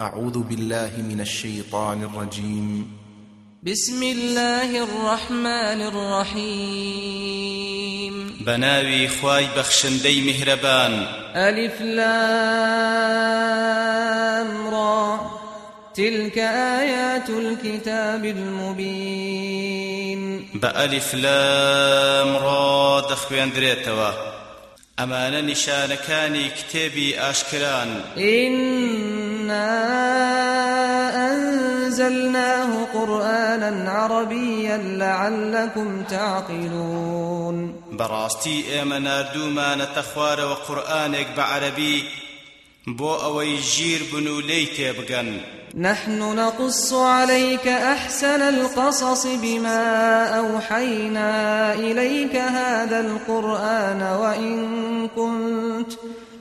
أعوذ بالله من الشيطان الرجيم. بسم الله الرحمن الرحيم. بناوي خواي بخشندي مهربان ألف لام را. تلك آيات الكتاب المبين. بألف لام را دخوين دريتوا أمان نشانكاني كتابي أشكران. إنا أنزلناه قرآنا عربيا لعلكم تعقلون. براستي إيما ناردوما نتخوار وقرآنك بعربي بو أوي جير بنو ليتي نحن نقص عليك أحسن القصص بما أوحينا إليك هذا القرآن وإن كنت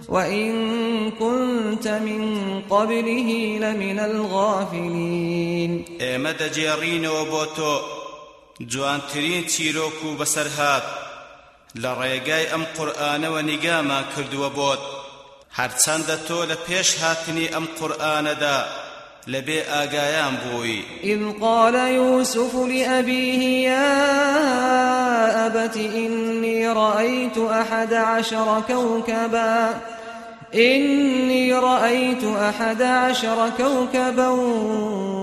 وإن كنت من قبله لمن الغافلين. ئێمە دەجێڕینەوە بۆ تۆ جوانترین چیرۆک و بەسەرهات لە ڕێگای ئەم قورئانەوە نیگامان کردووە بۆت هەرچەندە تۆ لە پێش هاتنی لەبێ ئاگایان بووی إذ قال يوسف لأبيه يا أبت إني رأيت أحد عشر كوكبا إني رأيت أحد عشر كوكبا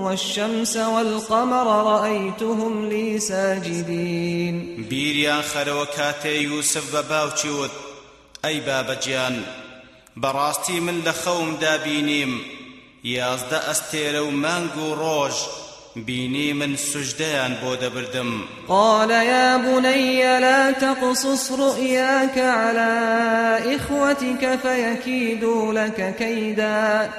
والشمس والقمر رأيتهم لي ساجدين. بیریان خەرەوە کاتێ یوسف بە باوکی وت ئەی بابەجیان بەڕاستی من لە خەومدا بینیم یازدە ئەستێرە و مانگ و ڕۆژ بینی من سوژدەیان بۆ دەبردم. قال يا بني لا تقصص رؤياك على إخوتك فيكيدوا لك كيدا.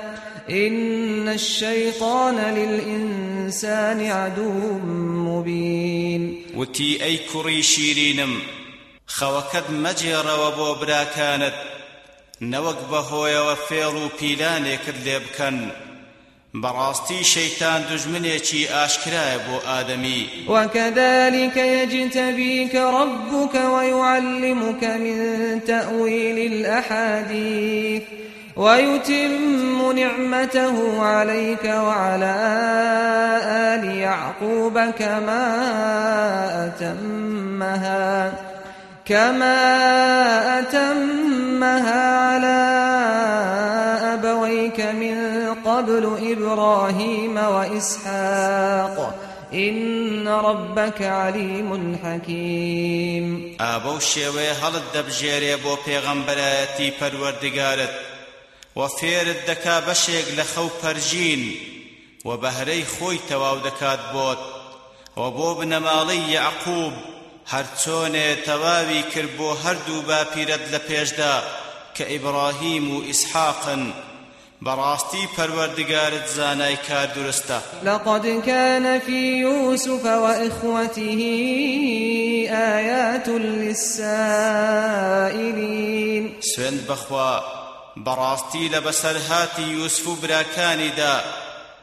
إن الشيطان للإنسان عدو مبين. وتی ئەی کوڕی شیرینم خەوەکەت مەجێڕەوە بۆ براکانت. نەوەک بەهۆیەوە فێڵ و پیلانێکت بکەن. بەڕاستی شەیتان دژمنێکی ئاشکرایە بۆ ئادەمی. وكذلك يجتبيك ربك ويعلمك من تأويل الأحاديث. ويتم نعمته عليك وعلى آل يعقوب كما أتمها. كما أتمها على أبويك من قبل إبراهيم وإسحاق. إن ربك عليم حكيم. ئابە و شێوەیە هەڵت دەبژێرێ بۆ پێغەمبەرایەتی پەروەردگارت و فێرت دەکا بەشێک لە خەو پەرژین و بەهرەی خۆی تەواو دەکات هەرچۆنێ تەواوی کرد بۆ هەردوو باپیرەت لە پێشدا کە ئیبراهیم و ئیسحاقن. براستي پروردگارت زانای کار درستا لقد كان في يوسف وإخوته آيات للسائلين. سند بخوا براستي لبسر هاتي يوسف براكاني دا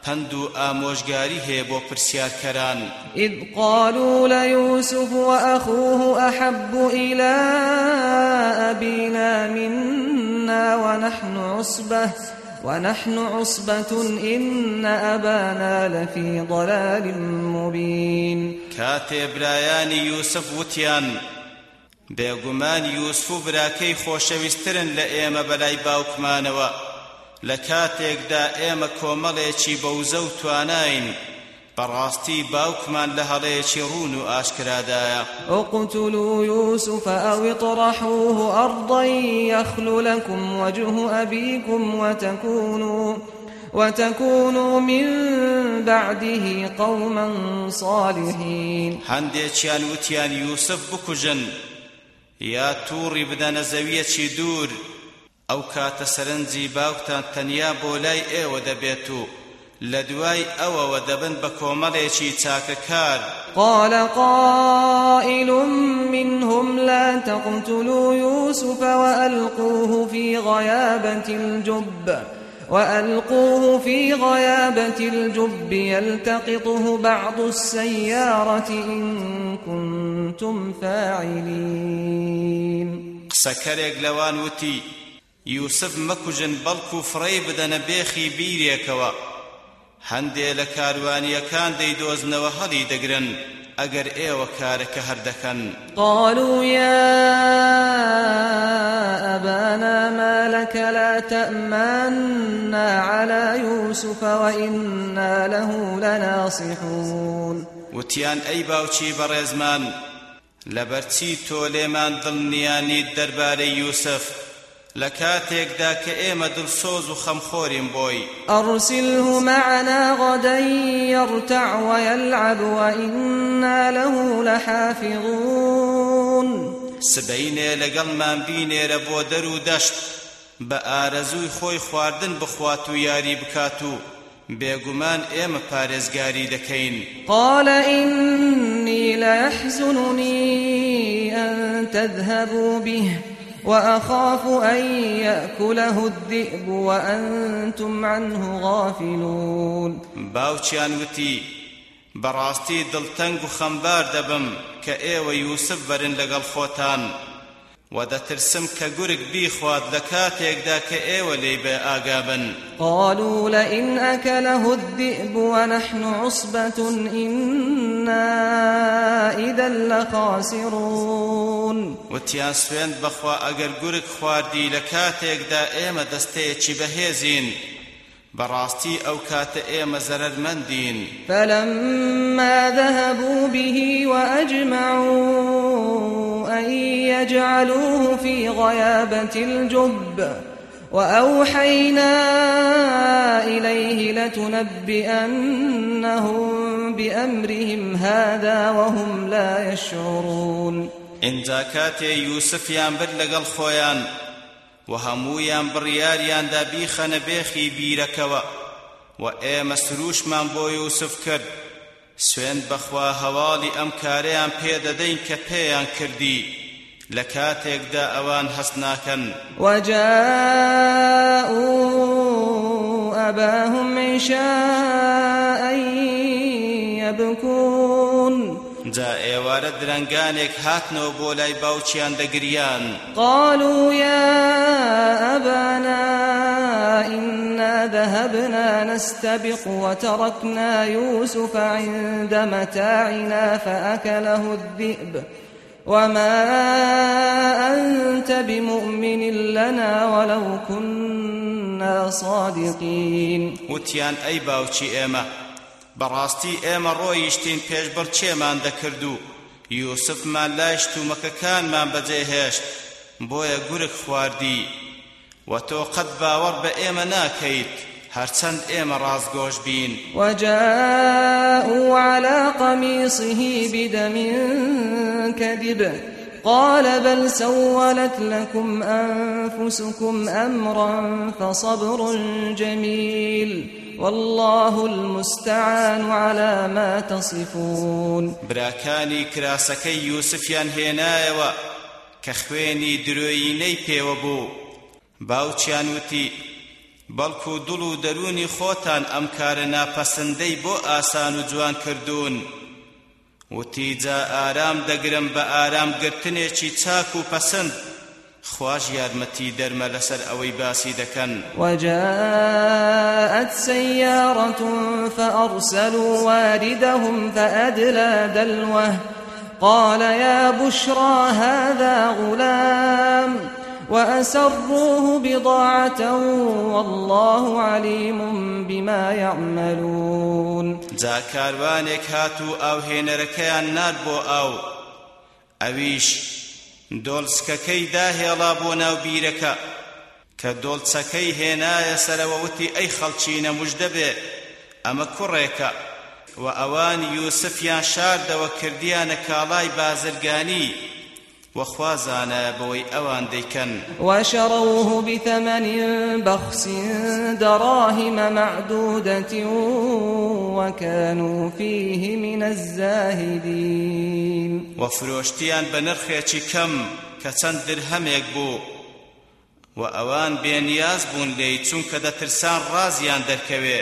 پند و ئامۆژگاری هەیە بۆ پرسیارکەران. إذ قالوا ليوسف وأخوه أحب إلى أبينا منا ونحن عصبة ونحن عصبة إن أبانا لفي ضلال مبين. کاتێ برایانی یوسف وتیان بێگومان یوسف و براکەی خۆشەویستترن لە ئێمە بەلای باوکمانەوە لە کاتێکدا ئێمە کۆمەڵێکی بەوزە و تواناین بەڕاستی باوکمان لە هەڵەیەکی ڕون و ئاشکرادایە. اقتلوا يوسف أو اطرحوه أرضا يخل لكم وجه أبيكم وتكونوا وتكونوا من بعده قوما صالحين. هەندێکیان وتیان یوسف بکوژن یا تووڕی بدەنە زەویەکی دوور ئەو کاتە سەرنجی باوکتان تەنیا بۆ لای ئێوە دەبێت و لە دوای ئەوەوە دەبن بە کۆمەڵێکی چاکەکار. قال قائل منهم لا تقتلوا يوسف وألقوه في غيابة الجب. وألقوه في غيابة الجب يلتقطه بعض السيارة إن كنتم فاعلين. قسەکەرێک لەوان وتی یوسف مەکوژن بەڵکو فڕێ بدەنە بێخی بیرێکەوە هەندێ لە کاروانیەکان دەیدۆزنەوە هەڵی دەگرن ئەگەر ئێوە کارەکە هەردەکەن. قالوا يا أبانا ما لك لا تأمنا على يوسف وإنا له لناصحون. وتیان ئەی باوچی بەڕێزمان لەبەرچی تۆ لێمان دڵنیانی دەربارەی یوسف؟ لە کاتێکدا کە ئێمە دڵسۆز و خەمخۆریم بۆی. أرسله معنا غدا يرتع ويلعب وإنا له لحافظون. سبەینێ لەگەڵمان بینێرە بۆ دەر و دەشت بە ئارەزووی خۆی خواردن بخوات و یاری بکات و بێگومان ئێمە پارێزگاری دەکەین. قال إني ليحزنني أن تذهبوا به. وأخاف أن يأكله الذئب وأنتم عنه غافلون. باوچیان وتی بەڕاستی دڵتەنگ و خەمبار دەبم کە ئێوە یوسف بەرن لەگەڵ خۆتان. و دەترسم کە گورگ بیخوات لە کاتێکدا کە ئێوە لێی بێ ئاگابن قالوا لئن أكله الذئب ونحن عصبة إنا إذا لخاسرون. وتیان سوێند بەخوا ئەگەر گورگ خواردی لە کاتێکدا ئێمە دەستەیەکی بەهێزین بەڕاستی ئەو کاتە ئێمە زەرەرمەندین فلما ذهبوا به وأجمعوا أن يجعلوه في غيابة الجب. وأوحينا إليه لتنبئنهم بأمرهم هذا وهم لا يشعرون. ئینجا کاتێ یوسفیان برد لەگەڵ خۆیان و هەموویان بڕیاریاندا بیخەنە بێخی بیرەکەوە و ئێمە سروشمان بۆ یوسف کرد سوێن بەخوا هەواڵی ئەم کارەیان پێدەدەین کە پێیان کردی. لە کاتێکدا ئەوان هەست ناکەن. وجاءوا أباهم عشاء يبكون. جا ئێوارە درەنگانێک هاتنەوە بۆ لای باوچیان دەگریان. قالوا يا أبانا إنا ذهبنا نستبق وتركنا يوسف عند متاعنا فأكله الذئب. وما أنت بمؤمن لنا ولو كنا صادقين. ئەی باوچی ئێمە بەڕاستی ئێمە ڕۆیشتین پێشبڕ چێمان دەکرد و یوسفمان لای شتومەکەکانمان بەجێهێشت بۆیە گورگ خواردی. و تۆ قەت باوەڕ بە ئێمە ناکەیت هەرچەند ئێمە ڕازگۆش بین. وجاءوا على قميصه بدم كذب قال بل سولت لكم أنفسكم أمرا فصبر جميل. والله المستعان على ما تصفون. براكاني كراسكي يوسفيان هێنایەوە کە خوێنی درۆیینەی پێوە بوو. باوچیان وتی بەڵکو دڵ و دەرونی خۆتان ئەم کارە ناپەسەندەی بۆ ئاسان و جوان کردوون. وتی جا ئارام دەگرم بە ئارام گرتنێکی چاک و پەسەند. خواش یارمەتی دەرمە لەسەر ئەوەی باسی دەکەن. وجاءت سيارة فأرسلوا واردهم فأدلى دلوه. قال يا بشرى هذا غلام وأسروه بضاعة والله عليم بما يعملون. جا کاروانێک هات و ئاو هێنەرەکەیان نار بۆ ئاو ئەویش دۆڵچکەکەی داهێڵا بۆ ناو بیرەکە. کە دۆڵچەکەی هێنایە سەرەوە وتی ئەی خەڵچینە مژدە بێ ئەمە کوڕێکە. و ئەوان یوسفیان شاردەوە کردیانە کاڵای بازرگانی وخوازانا بوي أوان ديكن وشروه بثمن بخس دراهم معدودة وكانوا فيه من الزاهدين. وفروشتيان بنرخيتي كم كتن درهم يكبو وأوان بينياز بون لي چونك دا ترسان رازيان دركوي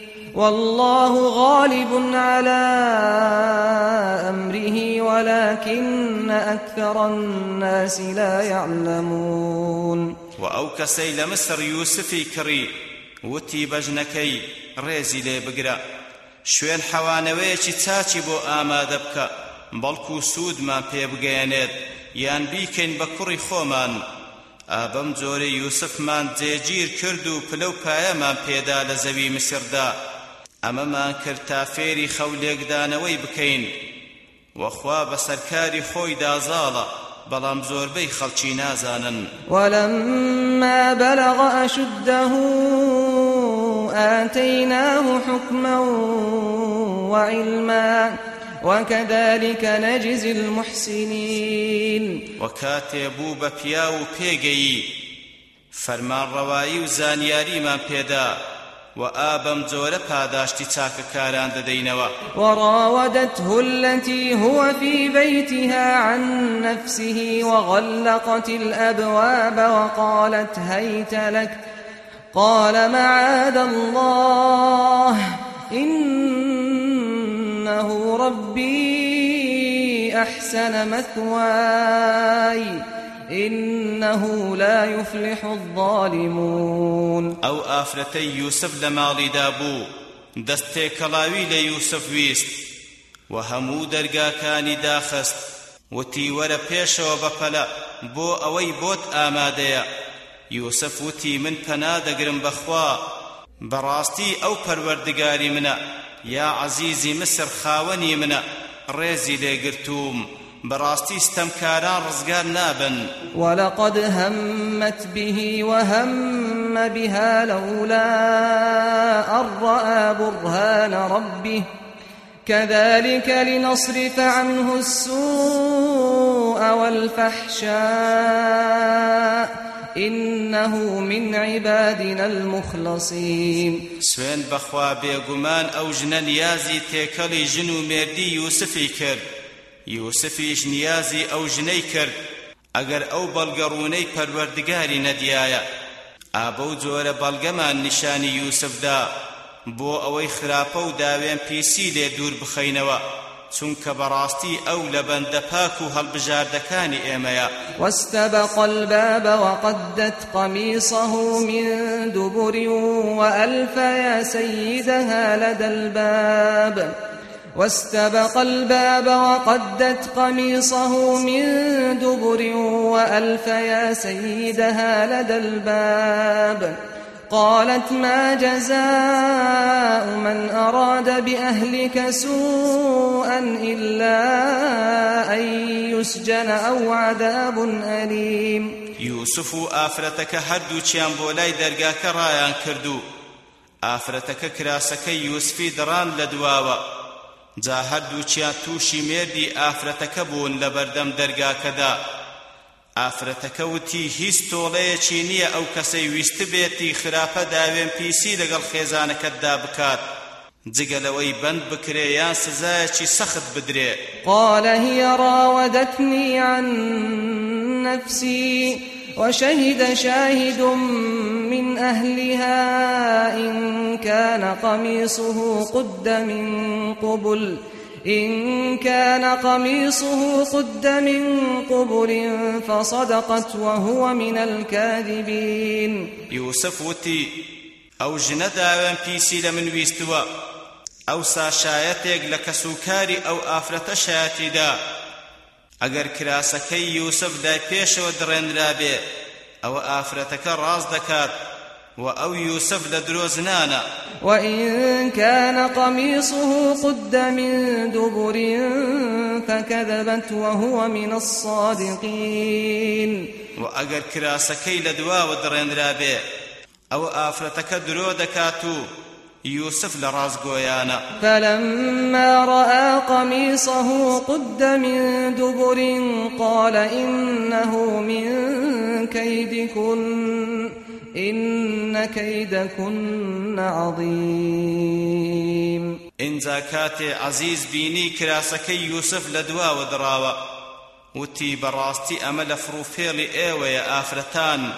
والله غالب على أمره ولكن أكثر الناس لا يعلمون. وە ئەو کەسەی لە میسر یوسفی کڕی وتی بە ژنەکەی ڕێزی لێ بگرە. شوێن حەوانەوەیەکی چاکی بۆ ئامادە بکە بەڵکو سوودمان پێ بگەیەنێت. یان بیکەین بە کوڕی خۆمان. ئا بەم جۆرە یوسفمان جێگیر کرد و پلە و پایەمان پێدا لە زەوی میسردا ئەمەمان کرد تا فێری خەو لێکدانەوەی بکەین. وە خوا بەسەر کاری خۆیدا زاڵە بەڵام زۆربەی خەڵکی نازانن. ولما بلغ أشده آتيناه حكما وعلما وكذلك نجزي المحسنين. وكاتي بو بپیا و پێگەیی فەرمان ڕەوایی و زانیاریمان پێدا. وآبم جور پاداشتی چاکەکاران دەدەینەوە. وراودته التي هو في بيتها عن نفسه وغلقت الأبواب وقالت هيت لك. قال معاذ الله إنه ربي أحسن مثواي. إنه لا يفلح الظالمون. أو آفرتي يوسف لماڵی دابوو دەستێ کەڵاوی لە یوسف ویست و هەموو دەرگاکانی داخست وتی وەرە پێشەوە بەپەلە بۆ ئەوەی بۆت ئامادەیە یوسف وتی من پەنا دەگرم بەخوا بەڕاستی ئەو پەروەردگاری منە یا عەزیزی مسر خاوەنی منە ڕێزی لێگرتووم براستي استمكاران رزقان نابن. ولقد همت به وهم بها لولا أن رأى برهان ربه. كذلك لنصرف عنه السوء والفحشاء. إنه من عبادنا المخلصين. سوين بخوا بيقمان أو جنن يازي تيكالي جنو مردي يوسفي كرد یوسفیش نیازی ئەو ژنەی کرد. ئەگەر ئەو بەڵگەڕوونەی پەروەردگاری نەدیایە ئابە و جۆرە بەڵگەمان نیشانی یوسفدا بۆ ئەوەی خراپە و داوێن پیسی لێ دوور بخەینەوە چونکە بەڕاستی ئەو لە بەندە پاک و هەڵبژاردەکانی ئێمەیە. واستبق الباب وقدت قميصه من دبر وألف يا سيدها لدى الباب. واستبق الباب وقدت قميصه من دبر وألف يا سيدها لدى الباب. قالت ما جزاء من أراد بأهلك سوءا إلا أن يسجن أو عذاب أليم. يوسف آفرتك هردو چيان بولاي درگاك رايان كردو آفرتك كراسك يوسفي دران لدواوه جا هەردووچیان تووشی مێردی ئافرەتەکە بوون لە بەردەم دەرگاکەدا. ئافرەتەکە وتی هیچ تۆڵەیەکی نییە ئەو کەسەی ویست بێتی خراپە داوێن پیسی لەگەڵ خێزانەکەتدا بکات. جگەلەوەی بند بکرێ یان سزایەکی سەخت بدرێ. قال هي راودتني عن نفسي. وشهد شاهد من أهلها إن كان قميصه قد من قبل إن كان قميصه قد من قبل فصدقت وهو من الكاذبين. يوسف وتي أو جندا بيسي لمن ويستوى أو ساشايتك لكسوكاري أو آفرة شاتي دا. ئەگەر کراسەکەی یوسف دای پێشەوە دڕێنرا بێ ئەوە ئافرەتەکە ڕاز دەکات وأو يوسف لدروزنانا وإن كان قميصه قد من دبر فكذبت وهو من الصادقين وأجر كراسكي لدوا ودرين رابي أو آفرتك درو دكاتو يوسف لرازقويانا فلما رأى قميصه قد من دبر قال إنه من كيدكن إن كيدكن عظيم. ئینجا کاتێ عەزیز بینی کراسەکەی یوسف لە دواوە دڕاوە وتی بەڕاستی ئەمە لە فڕوفێڵی ئێوەی ئافرەتانە.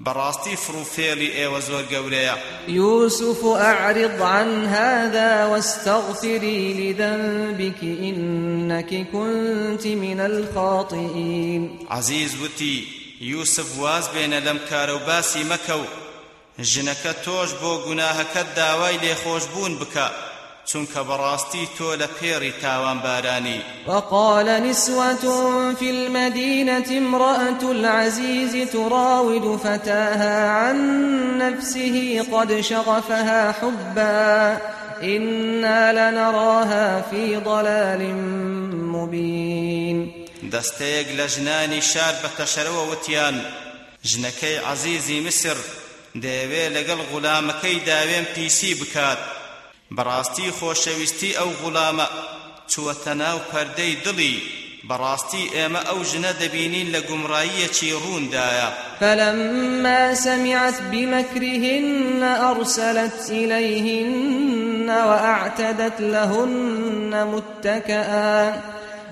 بەڕاستی فڕوفێڵی ئێوە زۆر گەورەیە يوسف أعرض عن هذا واستغفري لذنبك إنك كنت من الخاطئين. عەزیز وتی یوسف واز بێنە لەم کارە و باسی مەکە و ژنەکە تۆش بۆ گوناهەکەت داوای لێخۆش بوون بکە. چونکە بەڕاستی تۆ لە پێڕی تاوانبارانی وقال نسوة في المدينة امرأة العزيز تراود فتاها عن نفسه قد شغفها حبا. إنا لنراها في ضلال مبين. دەستەیەک لە ژنانی شار بە تەشەرەوە وتیان. ژنەکەی عەزیزی مسر دەیەوێ لەگەڵ غولامەکەی داوێن پیسی بکات. بەڕاستی خۆشەویستی ئەو غوڵامە چووەتە ناو پەردەی دڵی بەڕاستی ئێمە ئەو ژنە دەبینین لە گومڕاییەکی ڕووندایە فلما سمعت بمكرهن أرسلت إليهن وأعتدت لهن متكئا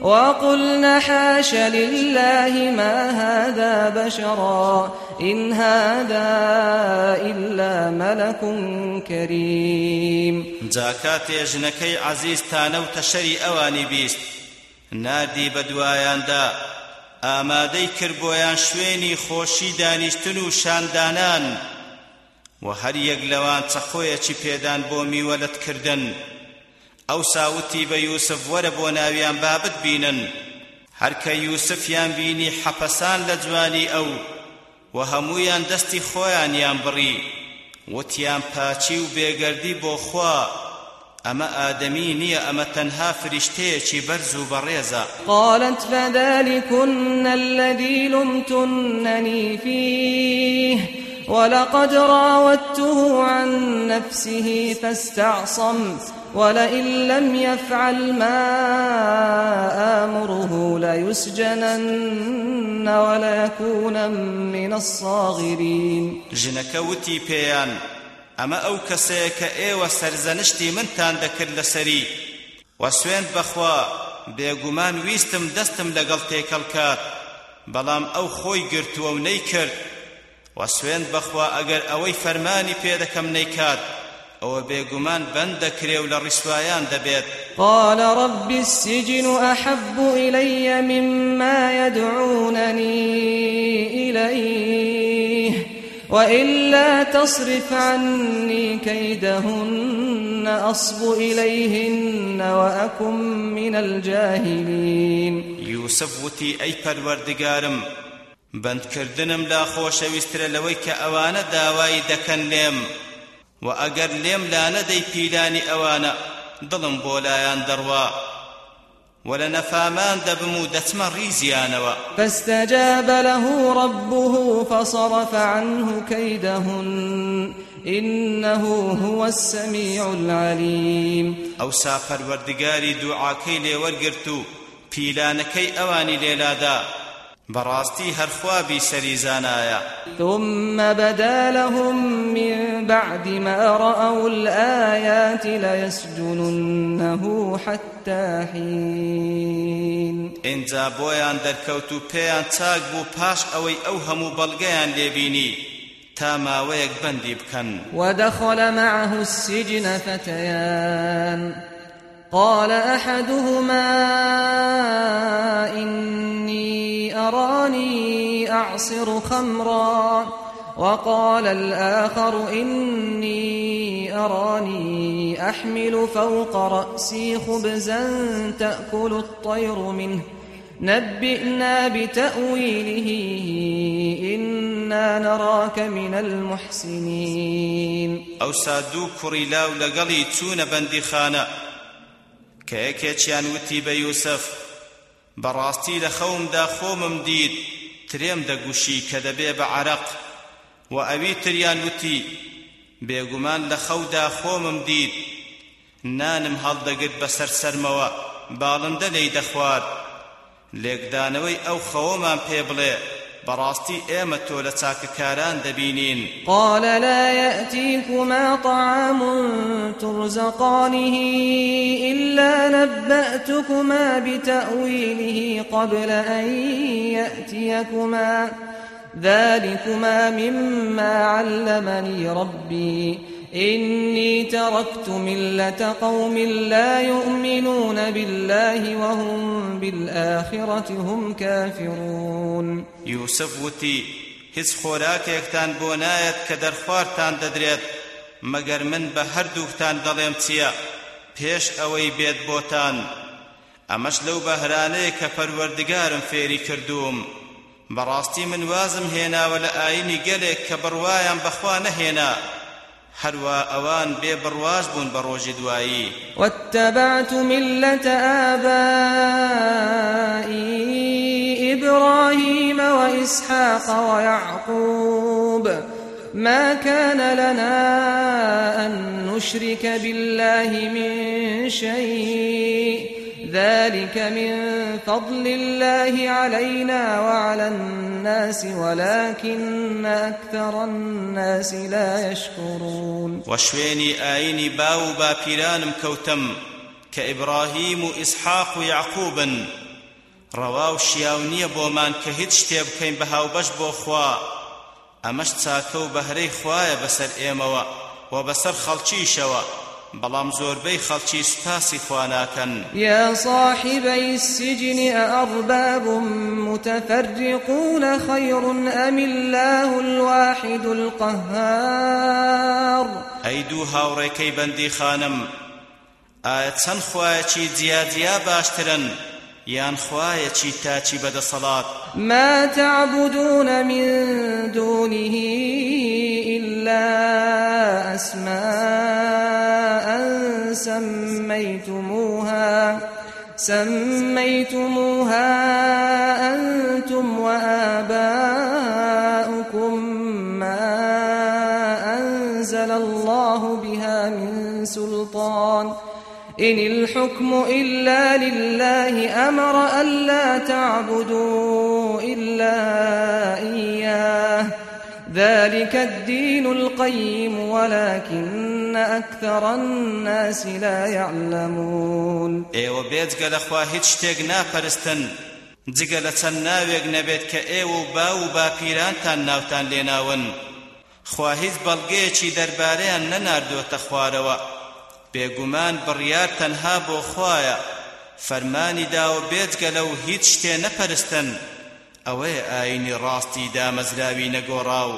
وقلن حاش لله ما هذا بشرا إن هذا إلا ملك كريم. زاكات يجنكي عزيز تانو تشري أواني بيست نادي بدوايان دا ئامادەی کردبۆیان شوێنی خۆشی دانیشتن و شاندانان. و هەر یەک لەوان چەخۆیەکی پێدان بۆ میوەلتکردن ئەو ساوتی بە یوسف وەرە بۆ ناویان بابت بینن. هەرکە یوسفیان بینی حەپەسان لە جوانی ئەو و هەمویان دەستی خۆیانیان بڕی. وتیان پاچی و بێگەردی بۆ خوا. ئەمە ئادەمی نییە ئەمە تەنها فریشتەیەکی بەرز و بەڕێزە قالت فذلكن الذي لمتنني فيه. ولقد راودته عن نفسه فاستعصم ولئن لم يفعل ما آمره ليسجنن وليكون من الصاغرين. ژنەکەوتی پێیان ئەمە ئەو کەسەیە کە ئێوە سەرزەنشتی منتان دەکرد لەسەری. و سوێن بەخوا بێگومان ویستم دەستم لەگەڵ تێکەڵکات بەڵام ئەو خۆی گرتووە و نەیکرد و سوێن بەخوا ئەگەر ئەوەی فەرمانی پێدەکەم نەیکات ئەوە بێگومان بەندەکرێ و لە ڕیسوایان دەبێت. قال رب السجن أحب إلي مما يدعونني إليه وإلا تصرف عني كيدهن أصب إليهن وأكن من الجاهلين. يوسف وتي أي پروردگارم بەندکردنم لا خۆشەویسترە لەوەی کە ئەوانە داوای دەکەن لێم. و ئەگەر لێم لا نەدەی پیلانی ئەوانە دڵم بۆ لایەن دەڕوا. ولنفامان دبمو دتم ريزيانوا فاستجاب له ربه فصرف عنه كيدهن. إنه هو السميع العليم. أو سافر وردقاري دعاكي لي ورقرتو پیلانەکەی ئەوانی لێ لادا بەڕاستی هەر خوا بیسەری زانایە ثم بدا لهم من بعد ما رأوا الآيات ليسجننه حتى حين. ئینجا بۆیان دەرکەوت و پێیان چاک بوو پاش ئەوەی ئەو هەموو بەڵگەیانە بینی. تا ماوەیەک بەندی بکەن. ودخل معه السجن فتيان. قال أحدهما إني أراني أعصر خمرا وقال الآخر إني أراني أحمل فوق رأسي خبزا تأكل الطير منه نبئنا بتأويله إنا نراك من المحسنين. سادوو کوڕی لاو لەگەڵی چوونە بەندیخانە کە یەکێکیان وتی بە یوسف بەڕاستی لە خەومدا خۆمم دید ترێم دەگوشی کە دەبێ بە عرق. و ئەوی تریان وتی بێگومان لە خەودا خۆمم دید. نانم هەڵدەگرت بەسەر سەرمەوە باڵندە لێی دەخوارد لێکدانەوەی ئەو خەوەمان پێ بڵێ بەڕاستی ئێمە تۆ لە چاکەکاران دەبینین قال لا يأتيكما طعام ترزقانه إلا نبأتكما بتأويله قبل أن يأتيكما. ذلكما مما علمني ربي. إني تركت ملة قوم لا يؤمنون بالله وهم بالآخرة هم كافرون. يوسف وتي هیچ خۆراکێکتان بۆ نایەت کە دەرخوارتان دەدرێت مەگەر من بە هەردووکتان دەڵێم چییە؟ پێش ئەوەی بێت بۆتان. ئەمەش لەو بەهرانەیە کە پەروەردگارم فێری کردووم. من وازم هێناوە لە ئاینی گەلێک کە بڕوایان بەخوا نەهێنا. هەروە ئەوان بێ بڕواز بوون بە ڕۆژی دوایی. واتبعت ملة آبائي إبراهيم وإسحاق ويعقوب. ما كان لنا أن نشرك بالله من شيء. ذلك من فضل الله علينا وعلى الناس ولكن أكثر الناس لا يشكرون. وشويني آيني باو باپیرانم كوتم كإبراهيم وإسحاق ويعقوب ڕەوا و شیاو نییە بۆمان کە هیچ شتێ بکەین بە هاوبەش بۆ خوا. ئەمەش چاکە و بەهرەی خوایە بەسەر و بەڵام زۆربەی خەڵکی سوپاسی خواناکەن. یا صاحبي السجن أأرباب متفرقون خير أم الله الواحد القهار؟ ئەی دوو هاوڕێکەی بەندی خانم ئایا چەند خوایەکی جیاجیا باشترن؟ يان خوایەکی تاچی بەدەسەڵات ما تعبدون من دونه إلا أسماء سميتموها سميتموها أنتم وآباؤكم ما أنزل الله بها من سلطان. إن الحكم إلا لله أمر ألا تعبدوا إلا إياه. ذلك الدين القيم ولكن أكثر الناس لا يعلمون. ئێوە بێجگە لەخوا هیچ شتێک ناپەرستن جگە لە چەند ناوێک نەبێت کە ئێوە و با و باپیرانتان ناوتان لێناون خوا هیچ بەڵگەیەکی دەربارەیان خوارەوە بێگومان بڕیار تەنها بۆ خوایە. فەرمانی داوە بێجگە لەو هیچ شتێ نەپەرستن. ئەوەیە ئاینی ڕاستی دامەزراوی نەگۆڕاو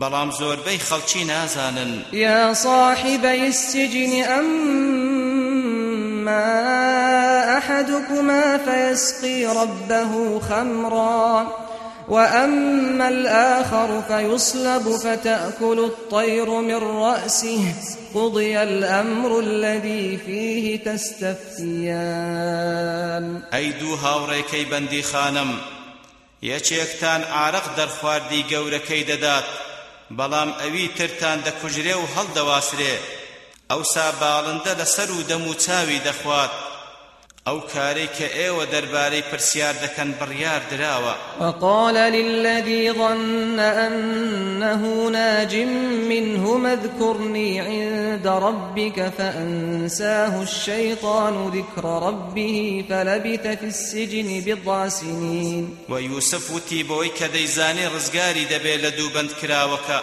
بەڵام زۆربەی خەڵکی نازانن. یا صاحبي السجن أما أحدكما فيسقي ربه خمرا وأما الآخر فيصلب فتأكل الطير من رأسه. قضي الأمر الذي فيه تستفتيان. أي دو هاوريكي بندي خانم یەکێکتان ئارەق دەرخواردی گەورەکەی دەدات بەڵام ئەوی ترتان دەکوژرێ و هەڵدەواسرێ. ئەوسا باڵندە لەسەر و دەم و چاوی دەخوات. ئەو کارەی کە ئێوە دەربارەی پرسیار دەکەن بڕیار دراوە. وقال للذي ظن أنه ناج منه اذكرني عند ربك فأنساه الشيطان ذكر ربه فلبث في السجن بضع سنين. ويوسف وتي بوي كديزاني رزقاري دبي لدو بند كراوكا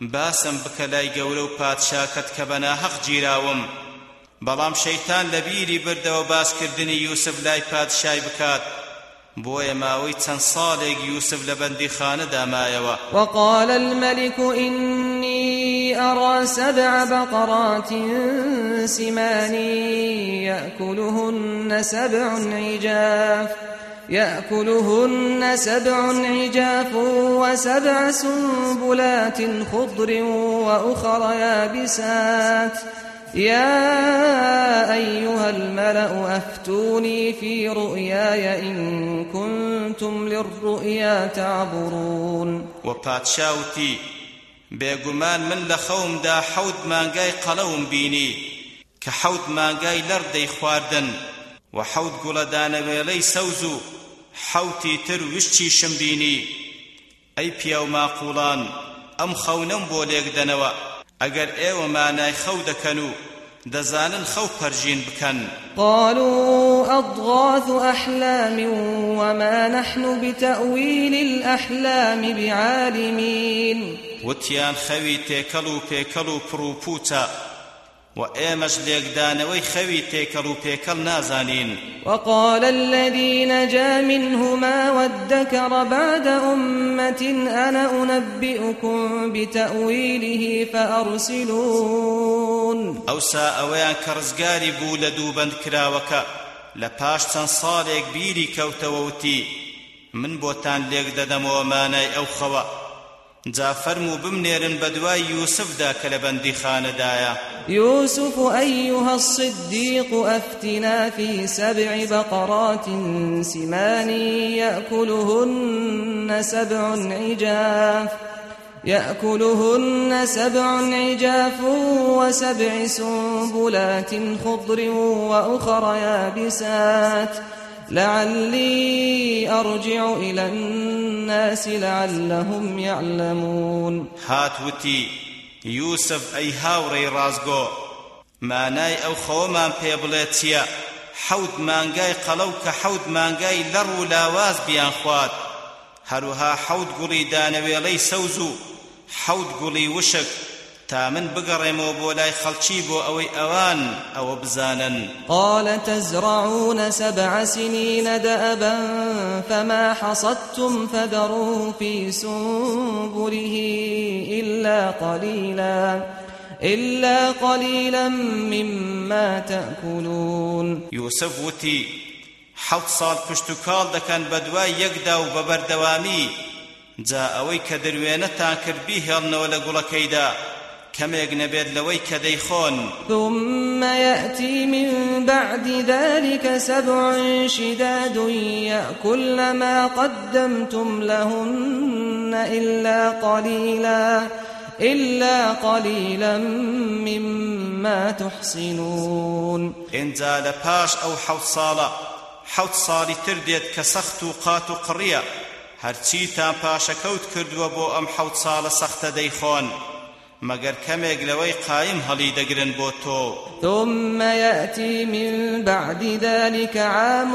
باسم بكلاي قولو پادشاكت كبنا حق جيراوم بەڵام شەیتان لە بیری بردەوە باسکردنی یوسف لای پادشای بکات. بۆیە ماوەی چەند ساڵێک یوسف لە بەندیخانە دامایەوە. وقال الملك إني أرى سبع بقرات سمان يأكلهن سبع عجاف يأكلهن سبع عجاف وسبع سنبلات خضر وأخر يابسات. يا أيها الملأ أفتوني في رؤياي إن كنتم للرؤيا تعبرون. وباتشاوتي بێگومان من لە خەومدا حەوت مانگای قەڵەوم بینی کە حەوت دەی خواردن و حەوت گوڵەدانەوێڵەی سەوز و حەوتی تر وشتی شم بینی ئەی پیا و ماقوڵان ئەم خەونەم بۆ لێکدەنەوە ئەگەر ئێوە مانای خەو دەکەن و دەزانن خەو پەرژین بکەن. قالوا أضغاث أحلام وما نحن بتأويل الأحلام بعالمين. وتیان خەوی تێکەڵ و پێکەڵ وإيمش ليقدان ويخوي تيكل وتيكل نازانين وقال الذي نجا منهما وادكر بعد أمة أنا أنبئكم بتأويله فأرسلون. أو ساء كرزقاري بولدو بند كراوكا لپاش چەند ساڵێک بیری کەوتەوەوتی من بۆتان لێک دەدەمەوە مانای ئەو خەوە. جا فەرموو بمنێرن بە دوای یوسفدا کە لە بەندی يوسف أيها الصديق أفتنا في سبع بقرات سمان يأكلهن سبع عجاف يأكلهن سبع عجاف وسبع سنبلات خضر وأخر يابسات. لعلي أرجع إلى الناس لعلهم يعلمون. ئەی هاوڕێی ڕازگۆ مانای ئەو خەوەمان پێ بڵێت چییە؟ حەوت مانگای قەڵەو کە حەوت مانگای لەڕ و لاواز بیان خوات. هەروها حەوت گوڵی دانەوێڵەی سەوز و حەوت گوڵی وشک. تا من بگەڕێمەوە بۆ لای خەڵکی بۆ ئەوەی ئەوان ئەوە بزانن. قال تزرعون سبع سنين دأبا فما حصدتم فذروا في سنبله إلا قليلا إلا قليلا مما تأكلون. يوسف وتي حوت ساڵ پشت و کاڵ دەکەن بە دوای یەکدا و بە بەردەوامی جا ئەوەی کە دەروێنەتان کرد بیهێڵنەوە لە گوڵەکەیدا. كميق نبيد لوي كديخون ثم يأتي من بعد ذلك سبع شداد يأكل ما قدمتم لهن إلا قليلا إلا قليلا مما تحصنون إن زال باش أو حوت صالة حوت صالي ترديت كسخت قات قرية هرچی تا پاشەکەوت کردووە بۆ ئەم حەوت ساڵە سەختە دەیخۆن. مگر کمێک لەوەی قایم هەڵی دەگرن بۆ تۆ. ثم يأتي من بعد ذلك عام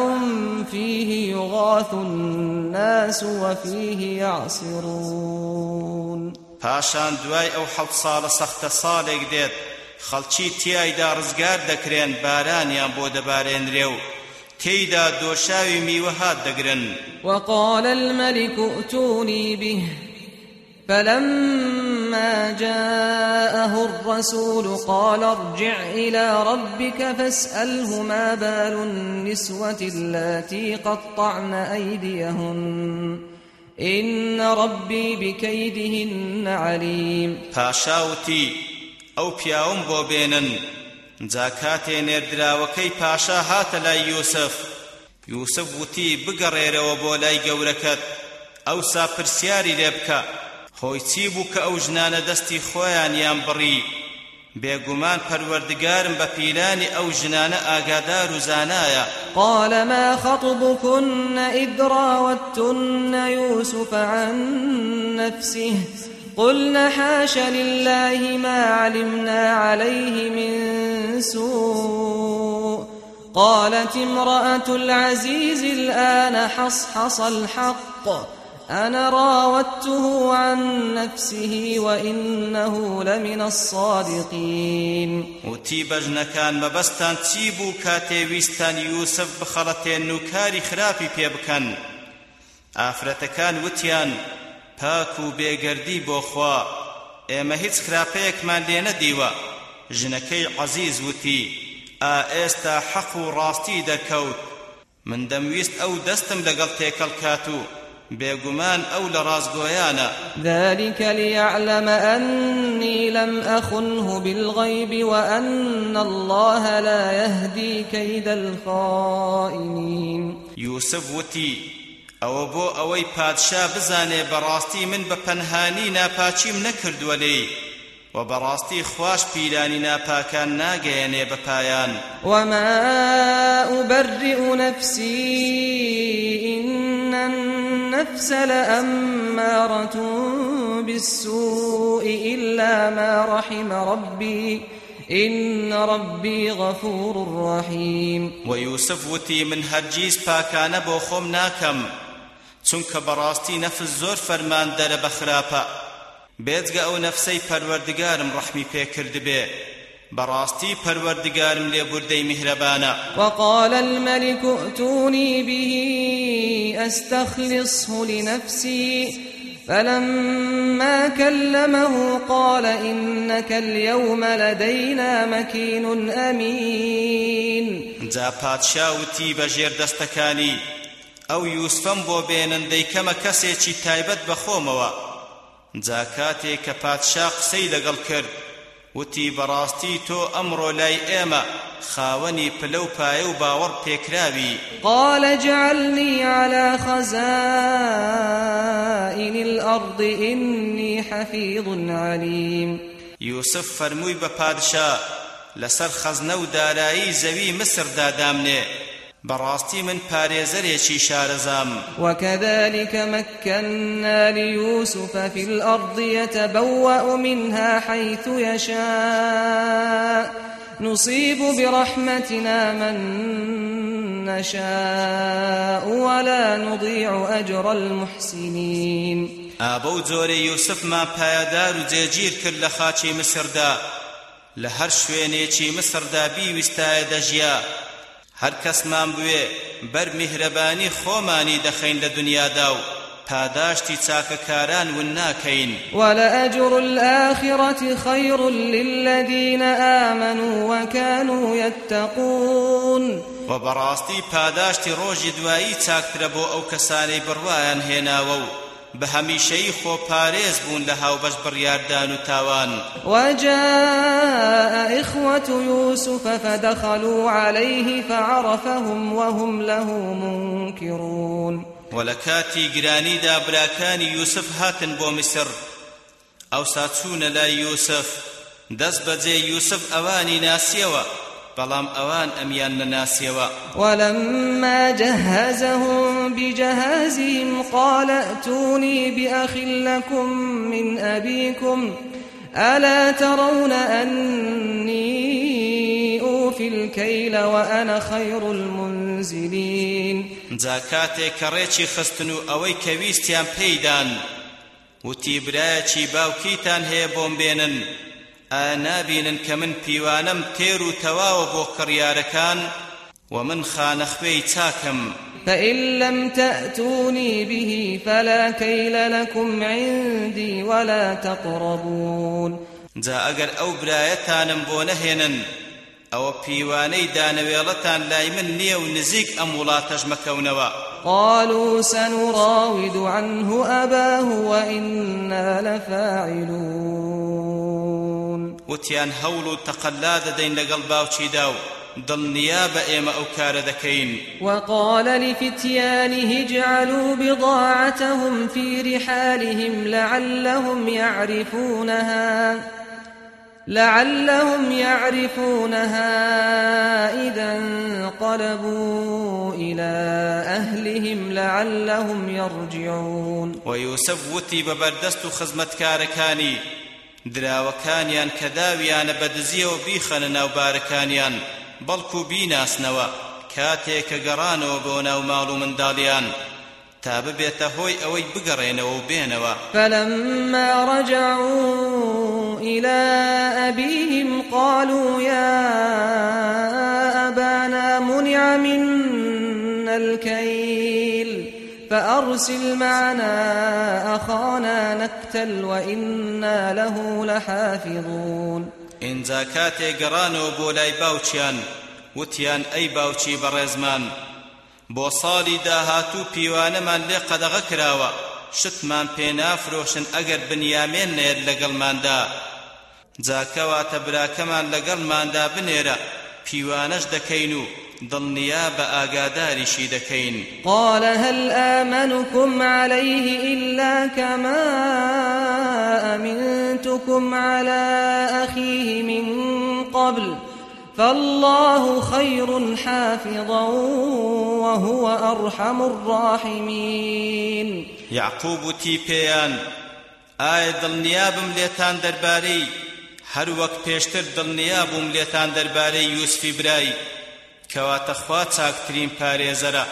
فيه يغاث الناس وفيه يعصرون. پاشان دوای ئەو حەوت ساڵە سەختە ساڵێک دێت خەڵکی تیایدا ڕزگار دەکرێن بارانیان بۆ دەبارێنرێ و تێیدا دۆشاوی میوەهات دەگرن. وقال الملك ائتوني به فلما جاءه الرسول قال ارجع إلى ربك فاسأله ما بال النسوة اللاتي قطعن أيديهن. إن ربي بكيدهن عليم. پاشاوتی ئەو پیاوم بۆ بێنن. جا کاتێ نێردراوەکەی پاشا هاتە لای یوسف. یوسف وتی بگەڕێرەوە بۆ لای گەورەکەت. ئەوسا پرسیاری لێ هۆی چی بوو کە ئەو ژنانە دەستی خۆیان یان بڕی؟ بێگومان پەروەردگارم بە پیلانی ئەو ژنانە ئاگادار و زانایە. قال ما خطبكن إذ راوتن يوسف عن نفسه؟ قلنا حاش لله ما علمنا عليه من سوء. قالت امرأة العزيز الآن حصحص الحق. أنا راودته عن نفسه وإنه لمن الصادقين. وتي بجنكان مبستان تيبو كاتي ويستان يوسف بخلتين نكاري خرافي بيبكن ئافرەتەکان وتیان پاک و بێگەردی بۆ خوا ئێمە هیچ خراپەیەکمان لێ نەدیوە. ژنەکەی عەزیز وتی ئا ئێستا حەق و ڕاستی دەکەوت. من دەمویست ئەو دەستم لەگەڵ تێکەڵ کات ئەو لە ڕازگۆیانە. ذلك ليعلم أني لم أخنه بالغيب وأن الله لا يهدي كيد الخائنين. يوسف وتي ئەوە بۆ ئەوەی پادشا بزانێ بەڕاستی من پەنهانی ناپاچیم نەکردووە لێی و بەڕاستی خوش پیرانی ناپاکان ناگەیەنێ بەپایان وما أبرئ نفسي إن النفس لأمارة بالسوء إلا ما رحم ربي إن ربي غفور رحيم. ويوسف وتي من هرجيز باكان بو خم ناكم چونکە بەڕاستی نەفس زۆر فەرمان دەرە بە خراپە. بێجگە ئەو نەفسەی پەروەردگارم ڕەحمی پێکرد بێ. براستي پروردگارم لبردي مهربانا وقال الملك ائتوني به أستخلصه لنفسي. فلما كلمه قال إنك اليوم لدينا مكين أمين. جا پادشاوتی بەژێر دەستەکانی. ئەو یوسفم بۆ بێنندەی کەمە کەسێکی تایبەت بەخۆمەوە جا کاتێک کە پادشا قسەی لەگەڵ کرد. وتی بەڕاستی تۆ ئەمڕۆ لای ئێمە خاوەنی پلە و پایە و باوەڕ پێکراوی. قال جعلني على خزائن الأرض إني حفيظ عليم يوسف فرمووی بە پادشا لەسەر خەزنە و دارایی زەوی مصر دادامنێ. براستي من پارێزەرێکی شارزام وكذلك مكنا ليوسف في الأرض يتبوأ منها حيث يشاء. نصيب برحمتنا من نشاء ولا نضيع أجر المحسنين. أبو زوري يوسف ما پایدار و جێگیر کرد لە خاچی مسردا لە هەر شوێنێکی مسردا بیویستایە دەژیا. هەر کەسمان بوێ بەر میهرەبانی خۆمانی دەخەین لە دنیادا و پاداشتی چاکەکاران ون ناکەین ولأجر الآخرة خير للذين آمنوا وكانوا يتقون. وبراستي پاداشتی ڕۆژی دوایی چاکترە بۆ ئەو کەسانەی بڕوایان هێناوە و بە هەمیشەی خۆپارێز بوون لە هاوبەش بڕیاردان و تاوان. وجاء إخوة يوسف فدخلوا عليه فعرفهم وهم له منكرون. ولكاتي گرانی دا براکانی یوسف هاتن بۆ میسر. ئەو ساچوونە لای یوسف دەست بەجێ یوسف ئەوانی ناسیەوە بەڵام ئەوان ئەمیان نەناسیەوە ولما جهزهم بجهازهم قال ائتوني بأخ لكم من أبيكم ألا ترون أني أوفي الكيل وأنا خير المنزلين؟ زاكاتي كريتشي خستنو أوي كويستيان بيدان وتي برايتشي باوكيتان هي بومبينن ئانابینن کە من پیوانم تێر و تەواوە بۆ کڕیارەکان وە من خانەخوێی چاکم فإن لم تأتوني به فلا كيل لكم عندي ولا تقربون. جا ئەگەر ئەو برایەتانم بۆ نەهێنن ئەوە پیوانەی دانەوێڵەتان لای من نییە و نزیک ئەم وڵاتەش مەکەونەوە قالوا سنراود عنه أباه وإنا لفاعلون. وتيان هەوڵ تقلاد دين لقل باوشي داو دڵنیا بە ئێمە ئەو کارە دەکەین وقال لفتيانه اجعلوا بضاعتهم في رحالهم لعلهم يعرفونها لعلهم يعرفونها إذا انقلبوا إلى أهلهم لعلهم يرجعون. ويوسف وتي ببردست خزمت كاركاني دراوەکانیان کە داویانە بەدزیەوە بیخەنە ناوبارەکانیان بەڵکو بیناسنەوە کاتێک کە گەڕانەوە بۆ ناو ماڵ و منداڵیان. تا ببێتە هۆی ئەوەی بگەڕێنەوە و بێنەوە. فلما رجعوا إلى أبيهم قالوا يا أبانا منع منا الكيل فأرسل معنا أخانا نكتل وإنا له لحافظون ئینجا کاتێ گەڕانەوە بۆ لای باوچیان وتیان ئەی باوچی بەڕێزمان. بۆ ساڵی داهاتوو پیوانەمان لێ قەدەغە کراوە شتمان پێ نافرۆشن ئەگەر بنیامێن نێر لەگەڵماندا. جاکەواتە براکەمان لەگەڵماندا بنێرە پیوانەش دەکەین و بە ئاگاداریشی دەکەین قال هل آمنكم عليه إلا كما أمنتكم على أخيه من قبل؟ فالله خير حافظا وهو أرحم الراحمين. يعقوب تيبيان آية دڵنیابم لێتان دەربارەی هەر وەک پێشتر دڵنیابووم لێتان دەربارەی یوسفی برای کەواتە خوا چاکترین پارێزەرە.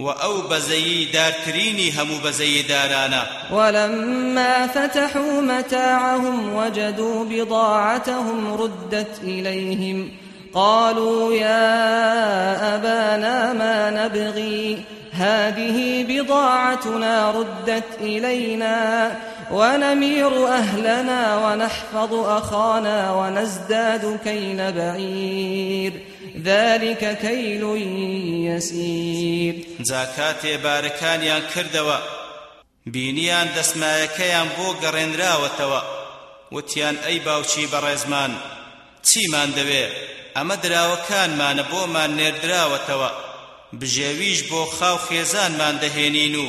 وأو بزي دارتريني هم بزي دارانا ولما فتحوا متاعهم وجدوا بضاعتهم ردت إليهم. قالوا يا أبانا ما نبغي؟ هذه بضاعتنا ردت إلينا. ونمير أهلنا ونحفظ أخانا ونزداد كيل بعير. ذلك كيل يسير. زاكات باركانيان كردوا بینیان دەسمایەکەیان بۆ گەڕێنراوەتەوە. وتیان ئەی باوچی بەڕێزمان چیمان دەوێ؟ ئەمە دراوەکانمانە بۆمان نێردراوەتەوە. بژێویش بۆ خاو خێزانمان دەهێنین و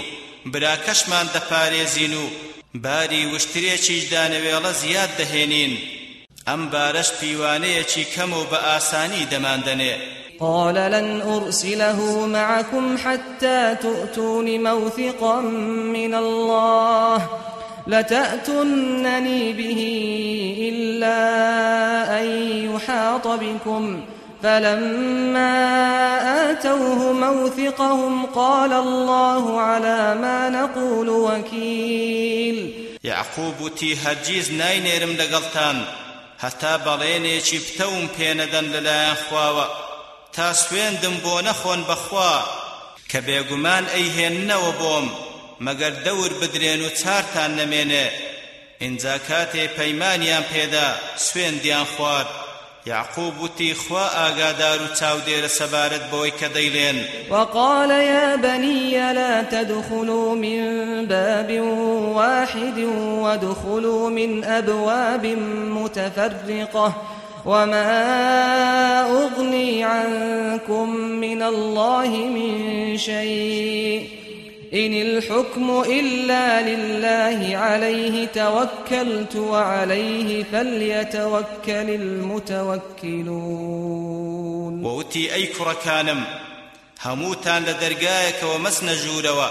براکەشمان دەپارێزین و باری وشترێکیش دانەوێڵە زیاد دەهێنین. ئەم بارەش پیوانەیەکی کەم و بە ئاسانی دەماندنێ. قال لن أرسله معكم حتى تؤتون موثقا من الله. لتأتنني به إلا أن يحاط بكم. فلما آتوه موثقهم قال الله على ما نقول وكيل. یەعقوب وتی هەرگیز ناینێرم لەگەڵتان هەتا بەڵێنێکی پتەوم پێنەدەن لەلایەن خواوە. تا سوێندم بۆ نەخۆن بەخوا کە بێگومان ئەیهێننەوە بۆم مەگەر دەور بدرێن و چارتان نەمێنێ. ئینجا کاتێ پەیمانیان پێدا سوێندیان خوارد. یەعقوب وتی خوا ئاگادار و چاودێرە سەبارەت بەوەی کە دەیڵێین وقال يا بني لا تدخلوا من باب واحد وادخلوا من أبواب متفرقة وما أغني عنكم من الله من شيء. إن الحكم إلا لله عليه توكلت وعليه فليتوكل المتوكلون. ووتي أي كركانم هموتان لدرقايك ومسن جوروا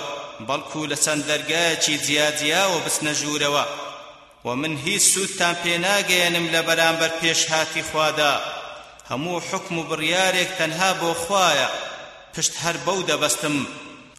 بلكو لسان دەرگایەکی جیاجیاوە بسنە ژوورەوە و من هیچ سوودتان پێ ناگەێنم لە خوادا. هەموو حکم و بڕیارێک تەنها بۆ خوایە پشت هەر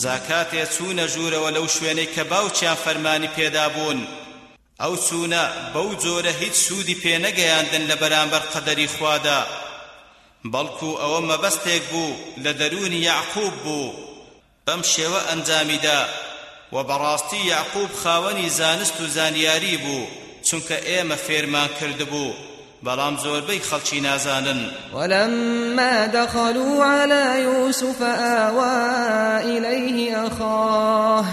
زاكات يتسون جور ولو شويني كباوچيان فرماني پێدا بوون. ئەو چوونە بەو جۆرە هیچ سوودی پێ نەگەیاندن لە بەرامبەر قەدەری خوادا. بەڵکو ئەوە مەبەستێک بوو لە دەرونی یعقوب بوو. بەم شێوە ئەنجامیدا و بەڕاستی یعقوب خاوەنی زانست و زانیاری بوو چونکە ئێمە فێرمان کردبوو بەڵام زۆربەی خەڵکی نازانن. ولما دخلوا على يوسف آوى إليه أخاه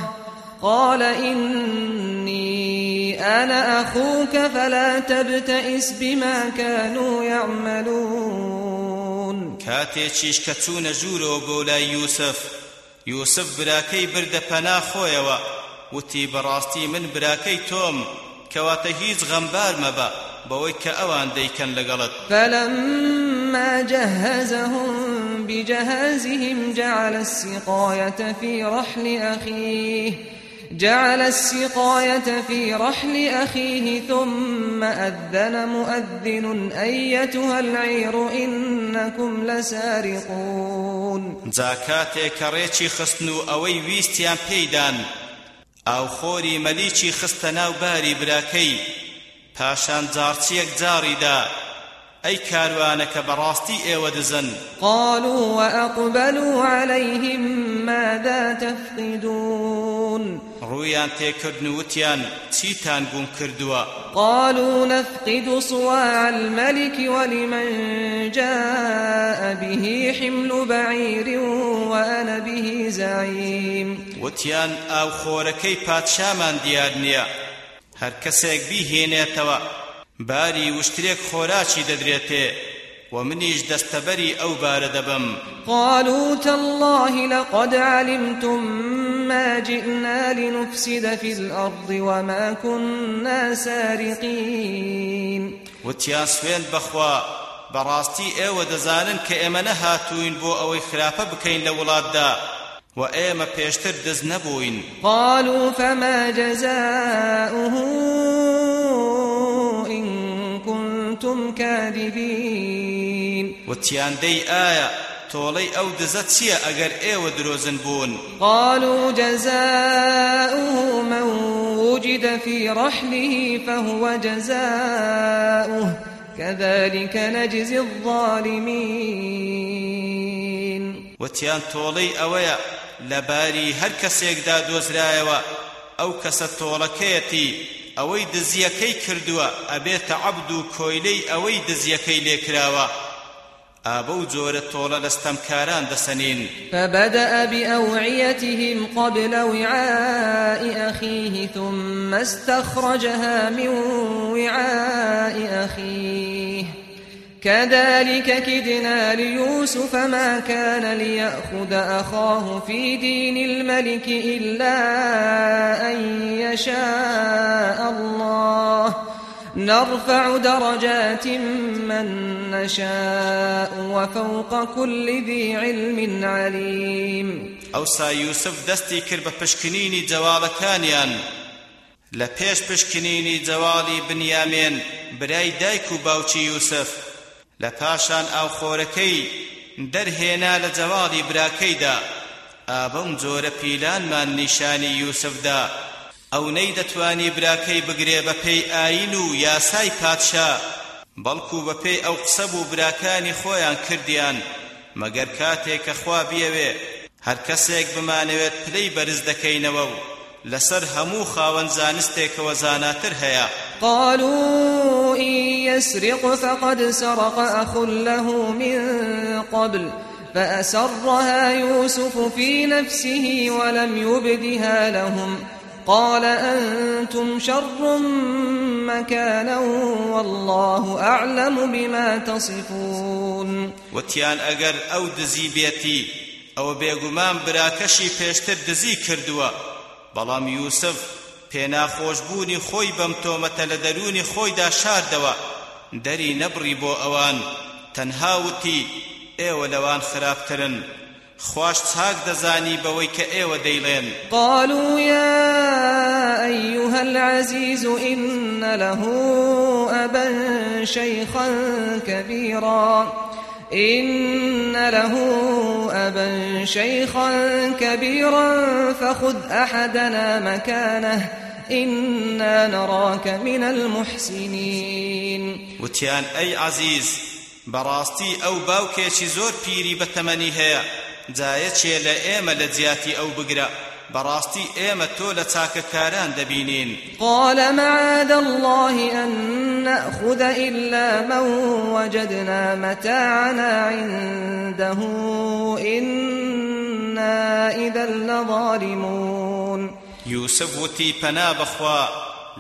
قال إني أنا أخوك فلا تبتئس بما كانوا يعملون. كاتي تشيشكتون جورو بولا يوسف یوسف براکەی بردە پەنا خۆیەوە وتی بەڕاستی من براکەی تۆم کەواتە هیچ غەمبار مەبە. بەوەی کە ئەوان دەیکەن لەگەڵت فلما جهزهم بجهازهم جعل السقاية في رحل أخيه جعل السقاية في رحل أخيه ثم أذن مؤذن أيتها العير إنكم لسارقون. زاكاتێ کە ڕێکی خستن و ئەوەی ویستیان پێیدان ئاو خۆری مەلیکی خستە ناو باری براکەی. پاشان جارچیەک جاڕیدا ئەی کاروانەکە بەڕاستی ئێوە دزن. قالوا وأقبلوا عليهم ماذا تفقدون؟ ڕوویان تێکردن وتیان چیتان گوم کردووە؟ قالوا نفقد صواع الملك ولمن جاء به حمل بعير وأنا به زعيم. وتیان ئاو خۆرەکەی پادشامان دیار نییە. هەر کەسێک بیهێنێتەوە. باری وشترێک خۆراکی دەدرێتێ ومنيش دستبري أو باردبم قالوا تالله لقد علمتم ما جئنا لنفسد في الأرض وما كنا سارقين. وتیان سوێن بەخوا بەڕاستی ئێوە دەزانن کە ئێمە نەهاتووین بۆ ئەوەی خراپە بکەین لە وڵات و پێشتر دەست نەبووین. قالوا فما جزاؤه كنتم كاذبين. وتیان دەی ئایا تۆڵەی ئەو دزە ئەگەر ئێوە درۆزن بوون قالوا جزاؤه من وجد في رحله فهو جزاؤه. كذلك نجزي الظالمين. وتيان تولي أويا لباري هر كسيك دا دوزرايوا أو كسا تولكيتي ئەوەی دزیەکەی کردووە ئەبێتە عەبد و کۆیلەی ئەوەی دزیەکەی لێکراوە. ئابە و جۆرە تۆڵە لەستەمکاران دەسەنین. فبدأ بأوعيتهم قبل وعاء أخيه ثم استخرجها من وعاء أخيه. كذلك كدنا ليوسف ما كان ليأخذ أخاه في دين الملك إلا أن يشاء الله. نرفع درجات من نشاء وفوق كل ذي علم عليم. ئەوسا یوسف دەستی کرد بە پشکنینی جەواڵەکانیان لە پێش پشکنینی جەواڵی بنیامێن برای دایک یوسف. لپاشان او خورکی درهینا لجوالی براکی دا آبم زور پیلان من نشانی یوسف دا او نیدتوانی براکی بگری بپی آینو یاسای پادشا. بلکو بپی او قصبو براکانی خویان کردیان. مگر کاتی که خوا بیوه هر کسیک بمانوید پلی برز دکینوو لسر همو خاون زانسته که وزاناتر هیا قالوا إن يسرق فقد سرق أخ له من قبل فأسرها يوسف في نفسه ولم يبدها لهم قال أنتم شر مكانا والله أعلم بما تصفون وتيان أجر أو دزي بيتي أو بيغمان براكشي بيشتر دزي كردوا بەڵام یوسف پێناخۆشبوونی خۆی بەم تۆمەتە لە دەرونی خۆیدا شاردەوە. دەری نەبڕی بۆ ئەوان. تەنها وتی ئێوە لەوان خراپترن. خواش چاک دەزانی بەوەی کە ئێوە دەیڵێن. قالوا يا أيها العزيز إن له أبا شيخا كبيرا. إن له أبا شيخا كبيرا فخذ أحدنا مكانه إنا نراك من المحسنين. وتیان ئەی عەزیز بەڕاستی ئەو باوکێکی زۆر پیری بەتەمەنی هەیە لە جیاتی ئەو بگرە بەڕاستی ئێمە تۆ لە چاکەکاران دەبینین قال معاذ الله أن نأخذ إلا من وجدنا متاعنا عنده. إنا إذا لظالمون. يوسف وتي پنا بخوا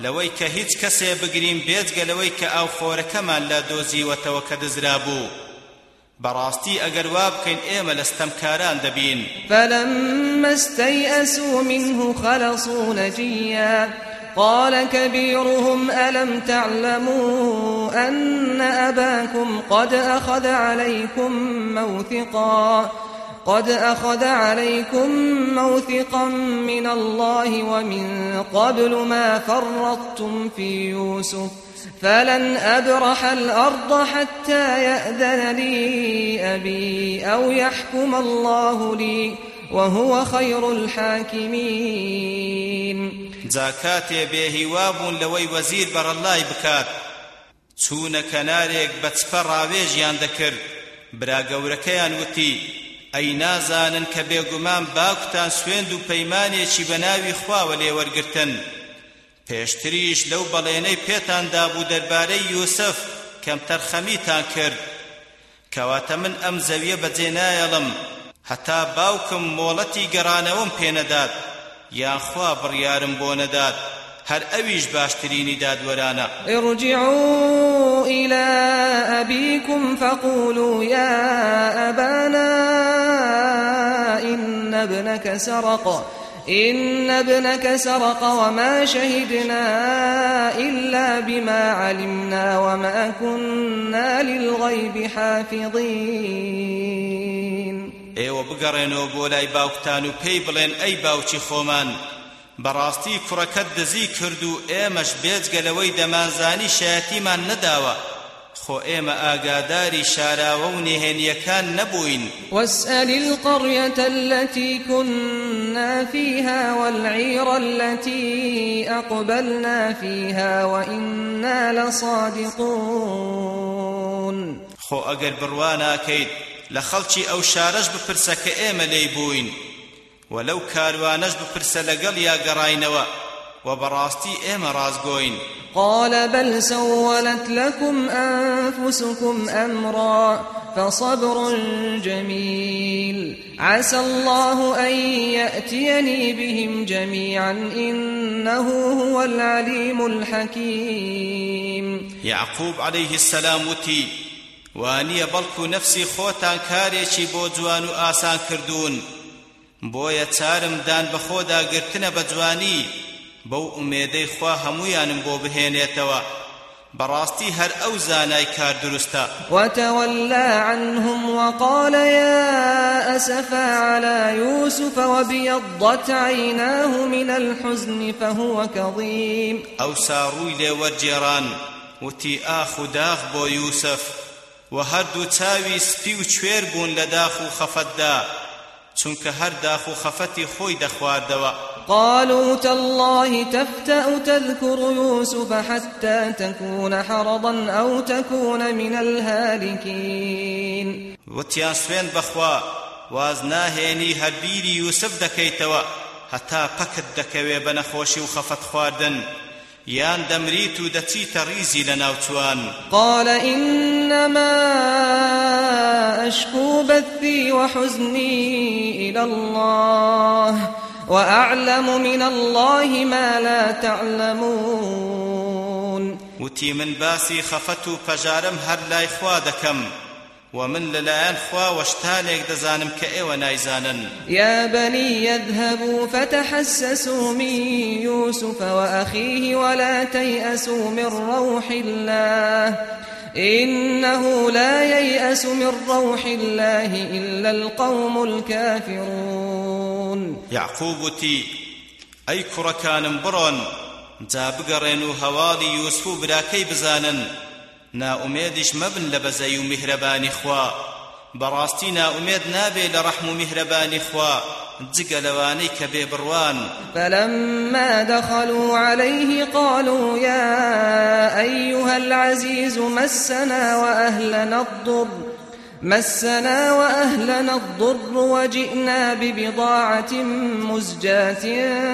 لەوەی کە هیچ کەسێ بگرین بێجگە لەوەی کە ئاو خۆرەکەمان لا دۆزیوەتەوە کە دزرا بوو براستي اگر وابكن ايما لستمكاران دبين فلما استيئسوا منه خلصوا نجيا. قال كبيرهم ألم تعلموا أن أباكم قد أخذ عليكم موثقا؟ قد أخذ عليكم موثقا من الله ومن قبل ما فرطتم في يوسف. فلن أبرح الأرض حتى يأذن لي أبي أو يحكم الله لي وهو خير الحاكمين. زاكاتي بێهیوابوون لەوەی وەزیر بەڕەلای بکات. چوونە کەنارێک بە چپە ڕاوێژیان برا گەورەکەیان وتی ئەی نازانن کە بێگومان باوکتان سوێند و پەیمانێکی بە ناوی پێشتریش لەو بەڵێنەی پێتان دابوو دەربارەی یوسف کەم تەرخەمیتان کرد. کەواتە من ئەم زەویە بەجێ نایەڵم هەتا باوکم مۆڵەتی گەڕانەوەم پێنەدات یانخوا بڕیارم بۆ نەدات. هەر ئەویش باشترینی دادوەرانە. ارجعوا إلى أبيكم فقولوا يا أبانا إن ابنك سرق. إن ابنك سرق وما شهدنا إلا بما علمنا وما كنا للغيب حافظين. ئێوە بگەڕێنەوە بۆ لای باوکتان و پێی بڵێن ئەی باوکی خۆمان بەڕاستی کوڕەکەت دزی کرد و ئێمەش بێجگەلەوەی نەداوە خۆ ئێمە ئاگاداری شاراوە و نهێنیەکان نەبووین. واسأل القرية التي كنا فيها والعير التي أقبلنا فيها وإنا لصادقون. خۆ ئەگەر بڕواناکەیت لە خەڵکی ئەو شارەش بپرسە کە ئێمە لێی بووین. ولەو کاروانەش بپرسە لەگەڵ یا گەڕاینەوە و بەڕاستی ئێمە ڕازگۆین قال بل سولت لكم أنفسكم أمرا فصبر جميل. عسى الله أن يأتيني بهم جميعا إنه هو العليم الحكيم. يعقوب عليه السلام وتي وانیە بەڵکو نفسی خۆتان کارێکی بۆ جوان و ئاسان کردوون. بۆیە چارم دان بە گرتنە بە جوانی بەو ئومێدەی خوا هەمویانم بۆ بهێنێتەوە. بەڕاستی هەر ئەو زانای کار دروستە. وتولى عنهم وقال يا أسفا على يوسف وبيضت عيناه من الحزن فهو كظيم. ئەو ساڕووی لێ وەرجێڕان وتی ئاخ و داخ بۆ یوسف و هەردوو چاوی سپی و کوێر بوون لە داخ و خەفەتدا چونکە هەر قالوا تالله تفتأ تذكر يوسف حتى تكون حرضا أو تكون من الهالكين. وتیان سوێن بەخوا واز ناهێنی هەربیری یوسف دەکەیتەوە هەتا پەکت دەکەوێ بە نەخۆشی و خەفەت خواردن. و دەچیتە ڕیزی لە ناوچوان قال إنما أشكو بثي وحزني إلى الله. وأعلم من الله ما لا تعلمون. وتی من باسی خەفەت و پەژارم هەر لای خوا دەکەم ومن للايان خوا وشتانێک دەزانم کە ئێوە نایزانن. يا بني يذهبوا فتحسسوا من يوسف وأخيه ولا تيأسوا من روح الله. إنه لا ييأس من روح الله إلا القوم الكافرون. يعقوب تي أي كركان برون جا بگەڕێن و هەواڵی یوسف و براکەی بزانن ناومێدیش مەبن لە بەڕاستی ناومێد نابێ لە ڕەحم و میهرەبانی بڕوان فلما دخلوا عليه قالوا يا أيها العزيز مسنا وأهلنا الضر مسنا وأهلنا الضر وجئنا ببضاعة مزجاة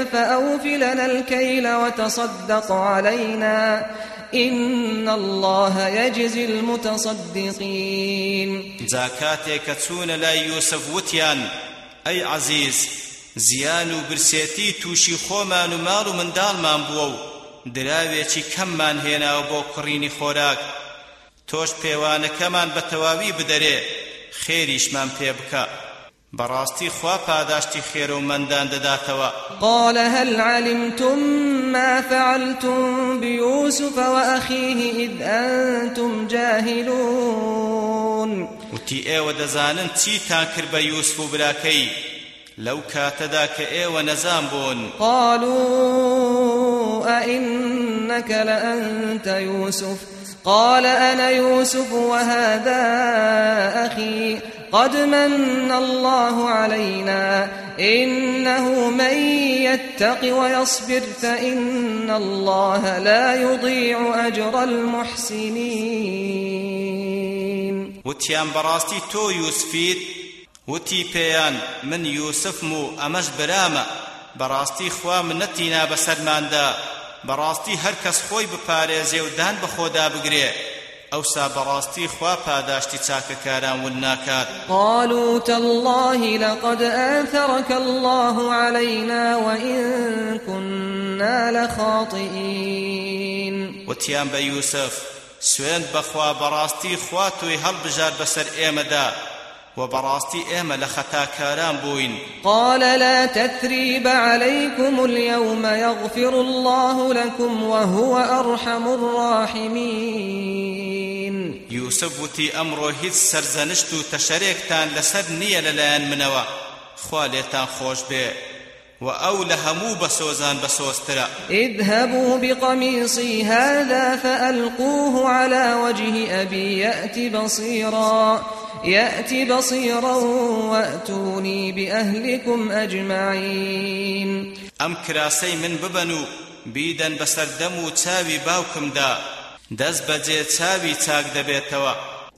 فأوف لنا الكيل وتصدق علينا. إن الله يجزي المتصدقين. زاكاتك تسون لا يوسف وتيان أي عزيز زیان و برسێتی تووشی خۆمان و ماڵ و منداڵمان بووە و دراوێکی کەممان هێناوە بۆ کڕینی خۆراک. تۆش پێوانەکەمان بە تەواوی بدەرێ خێریشمان پێ بکە. بەڕاستی خوا پاداشتی خێرە و دەداتەوە. قال هل علمتم ما فعلتم بيوسف وأخيه إذ أنتم جاهلون. وتی ئێوە دەزانن چیتان کرد بە یوسف و براکەی؟ لەو کاتەدا کە ئێوە نەزان بوون. قالوا أئنك لأنت يوسف؟ قال أنا يوسف وهذا أخي. قد من الله علينا إنه من يتق ويصبر فإن الله لا يضيع أجر المحسنين. وتیان بەڕاستی تۆ یوسفیت وتی پێیان من یوسفم و ئەمەش برامە بەڕاستی خوا منەتینا بەسەرماندا بەڕاستی هەر کەس خۆی بپارێزێ و دان بە خۆدا بگرێ. ئەوسا بەڕاستی خوا پاداشتی چاکەکاران ون ناکات. قالوا تالله لقد آثرك الله علينا وإن كنا لخاطئين. وتیان بە یوسف سوێن بەخوا بەڕاستی خوا توی هەڵبژار بەسەر ئێمەدا. و بەڕاستی ئێمە لە خەتاکاران بووین قال لا تثريب عليكم اليوم يغفر الله لكم وهو أرحم الراحمين. یوسف وتی ئەمڕۆ هیچ سەرزەنشت و تشريكتان لەسەر نییە لەلایەن منەوە خوا لێتان خۆش بێ وأو لهمو بسوزان بسوسترا اذهبوا بقميصي هذا فألقوه على وجه أبي يأت بصيراً. يأت بصيرا وأتوني بأهلكم أجمعين. أم كراسي من ببنو بيدن بسردمو تاوي باوكم دا. دز بجي تاوي تاك دبيتوا.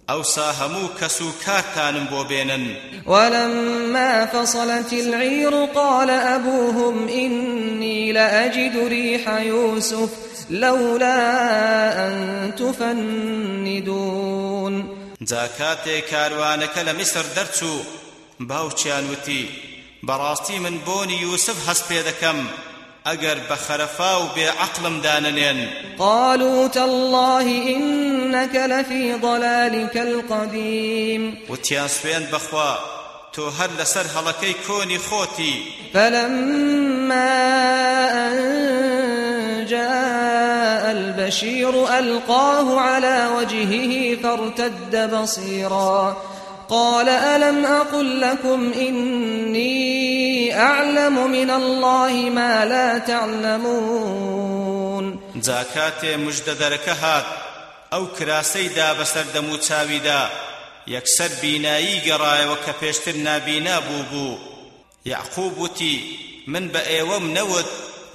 ئەوسا هەموو کەس و کارتانم بۆ بێنن ولما فصلت العير قال أبوهم إني لأجد ريح يوسف لولا أن تفندون. جا کاتێ کاروانەکە لە میسر دەرچوو. باوچیان وتی بەڕاستی من بۆنی یوسف هەست پێ دەکەم ئەگەر بە خەرەفا و بێعەقڵم دانەنێن. قالوا تالله إنك لفي ضلالك القديم. وتیان سوێن بەخوا تۆ هەر لەسەر هەڵەکەی کۆنی خۆتی. فلما أن جاء البشير ألقاه على وجهه فارتد بصيرا. قال ألم أقل لكم إني أعلم من الله ما لا تعلمون. زاكات مجد دركهات أو كراسي دا دمو تاويدا يكسر وكبشتر نابينا بوبو يعقوب وتي من بأيوم نود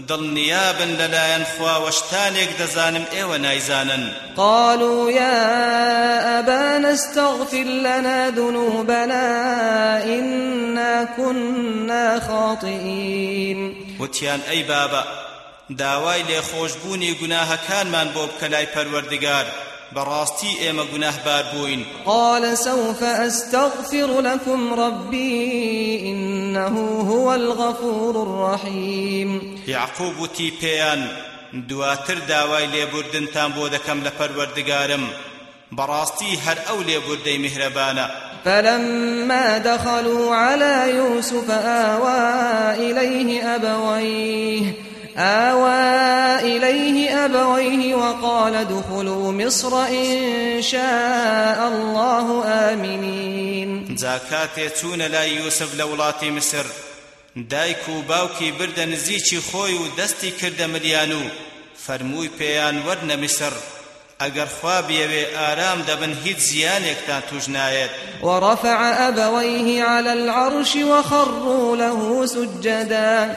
دڵنیابن لەلایەن خوا وەشتانێک دەزانم ئێوە نایزانن. قالوا يا أبانا استغفر لنا ذنوبنا إنا كنا خاطئين. وتيان أي بابا داوای لێخۆشببوونی گوناهەکانمان بۆ بکە لای پەروەردگار. بەڕاستی ئێمە گوناهبار بووین قال سوف أستغفر لكم ربي إنه هو الغفور الرحيم. یەعقوب وتی پێیان دواتر داوای لێبوردنتان بۆ دەکەم لە پەروەردگارم. بەڕاستی هەر ئەو لێبوردەی میهرەبانە. فلما دخلوا على يوسف آوى إليه أبويه. آوى إليه أبويه وقال ادخلوا مصر إن شاء الله آمنين. جا کاتێ چوون لای یوسف لە وڵاتی میسر. دایک باوکی برد نزیکی خۆی و دەستی کردە ملیان و فەرمووی پێیان وەرن میسر. ئەگەر خوا بیوێ ئارام دەبن هیچ زیانێکتان توش نایەت. ورفع أبويه على العرش وخروا له سجدا.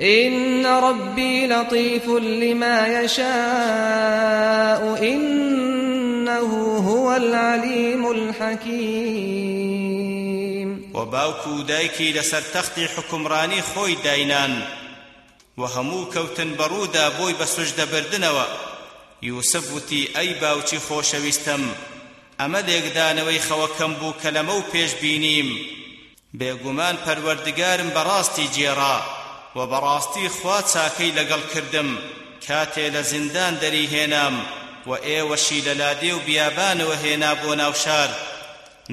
إن ربي لطيف لما يشاء إنه هو العليم الحكيم. وباوكو دايكي لسر تختي حكمراني خوي داينان وهمو كوتن برودا بوي بسجد بردنوا يوسف وتي أي باوچي خوشويستم ئەمە لێکدانەوەی خەوەکەم بوو کە لەمە و پێش بینیم بێگومان پەروەردگارم بەڕاستی جێڕا و بەڕاستی خوا چاکەی لەگەڵ کردم. کاتێ لە زیندان دەریهێنام و ئێوەشی لە لادێ و بیابانەوە هێنا بۆ ناوشار.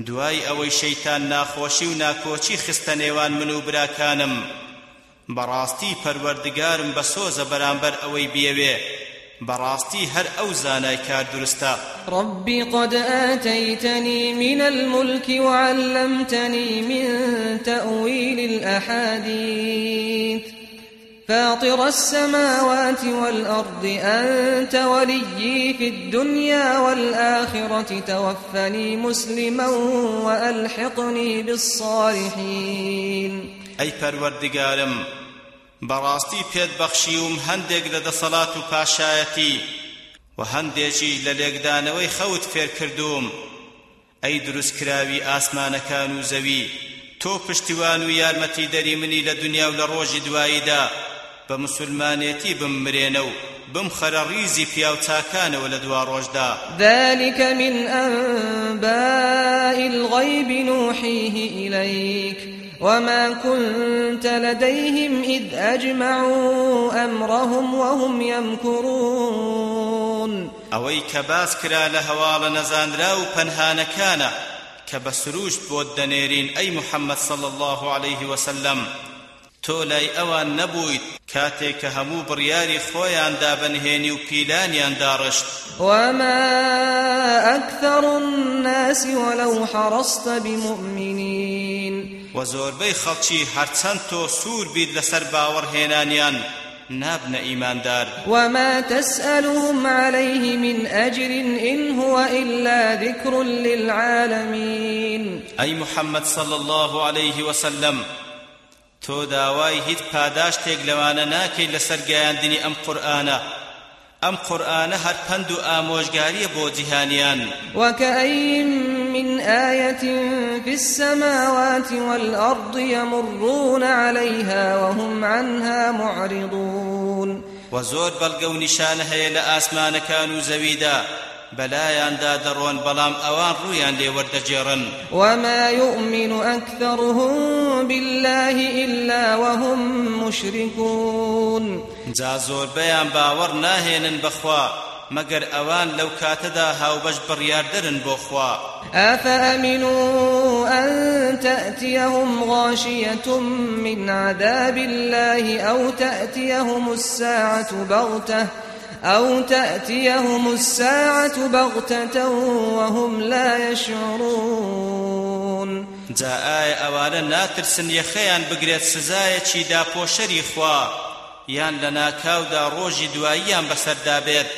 دوای ئەوەی شەیتان ناخۆشی و ناکۆچی خستە نێوان من و براکانم. بەڕاستی پەروەردگارم بە سۆزە بەرامبەر ئەوەی بیەوێ بەڕاستی هەر ئەو زانای کار دروستە. ربي قد آتيتني من الملك وعلمتني من تأويل الأحاديث. فاطر السماوات والأرض أنت وليي في الدنيا والآخرة. توفني مسلما وألحقني بالصالحين. أي پروردگارم بەڕاستی پێت بەخشیوم هەندێک لە دەسەڵات و پاشایەتی و هەندێکی لە لێکدانەوەی خەوت فێر کردوم ئەی دروستکراوی ئاسمانەکان و زەوی تۆ پشتیوان و یارمەتی دەری منی لە دنیا و لە ڕۆژی دواییدا بە مسلمانێتی بمرێنە و بم خەرە ڕیزی پیاو چاکانەوە لە دوا ڕۆژدا. ذلك من أنباء الغيب نوحيه إليك. وما كنت لديهم إذ أجمعوا أمرهم وهم يمكرون. أوي كباس كرا لهوال نزاندرا وپنهان كان كبسروش بود دنيرين أي محمد صلى الله عليه وسلم. تۆ لای ئەوان نەبوویت. کاتێک کە هەموو بڕیاری خۆیان دابنهێنی و پیلانیان داڕشت. وما أكثر الناس ولو حرصت بمؤمنين. وزۆربەی خەڵکی هەرچەند تۆ سوور بیت لەسەر باوەڕهێنانیان نابن إيماندار وما تسألهم عليه من أجر إن هو إلا ذكر للعالمين. أي محمد صلى الله عليه وسلم تۆ داوای هیچ پاداشتێک لەوانە ناکەی لەسەر گەیاندنی ئەم قورئانە ئەم قورئانە هەر پند و ئامۆژگاریە بۆ جیهانیان. وكأين من آية في السماوات والأرض يمرون عليها وهم عنها معرضون. وزور بلغو نشان هي لآسمان كانوا زويدا بەلایاندا دەڕۆن بەڵام ئەوان ڕویان لێوەردەجێڕن وما يؤمن أكثرهم بالله إلا وهم مشركون. جا زۆربەیان باوەڕ ناهێنن بەخوا مەگەر ئەوان لەو کاتەدا هاوبەش بڕیاردەرن بۆ خوا أفأمنوا أن تأتيهم غاشية من عذاب الله أو تأتيهم الساعة بغتة أو تأتيهم الساعة بغتة وهم لا يشعرون. جا ئایا ئەوانە ناترسن یەخەیان بگرێت سزایەکی داپۆشەری خوا. یان لە ناکاودا ڕۆژی دواییان بەسەردا بێت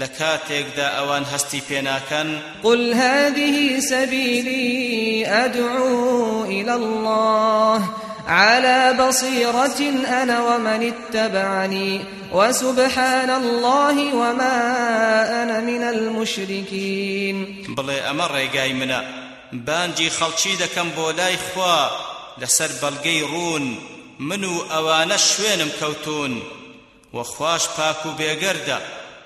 لە کاتێکدا ئەوان هەستی پێناکەن قل هذه سبيلي أدعو إلى الله. على بصيرة أنا ومن اتبعني وسبحان الله وما أنا من المشركين. ئەمە ڕێگای منە بانجی خەڵکی دەکەم بۆ لای خوا لەسەر بەڵگەی ڕوون من و ئەوانە شوێنم کەوتون وەخواش پاک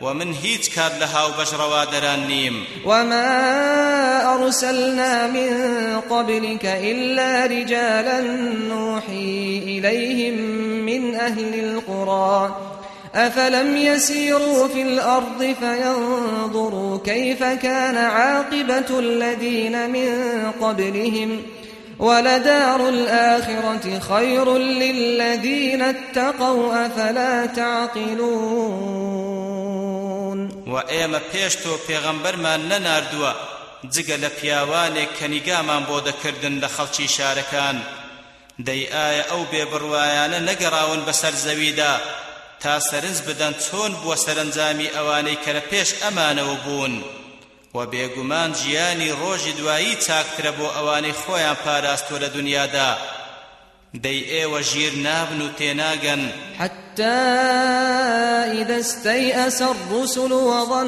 ومن هيت كار لها وبشر نيم وما أرسلنا من قبلك إلا رجالا نوحي إليهم من أهل القرى. أفلم يسيروا في الأرض فينظروا كيف كان عاقبة الذين من قبلهم. ولدار الآخرة خير للذين اتقوا أفلا تعقلون. وإيما بيشتو پیغمبرمان نناردوا جگە لە پیاوانێک کەنیگامان بۆ دەکردن لە خەڵکی شارەکان. دەی ئایا ئەو بێبڕوایانە نەگەڕاون بەسەر زەویدا تا سەرنج بدەن چۆن بووە سەرنجامی ئەوانەی کە لە پێش ئەمانەوە بوون. و بێگومان ژیانی ڕۆژی دوایی چاکترە بۆ ئەوانەی خۆیان پاراستوە لە دنیادا. دەی ئێوە نابن و حتى إذا استيأس الرسل وظنوا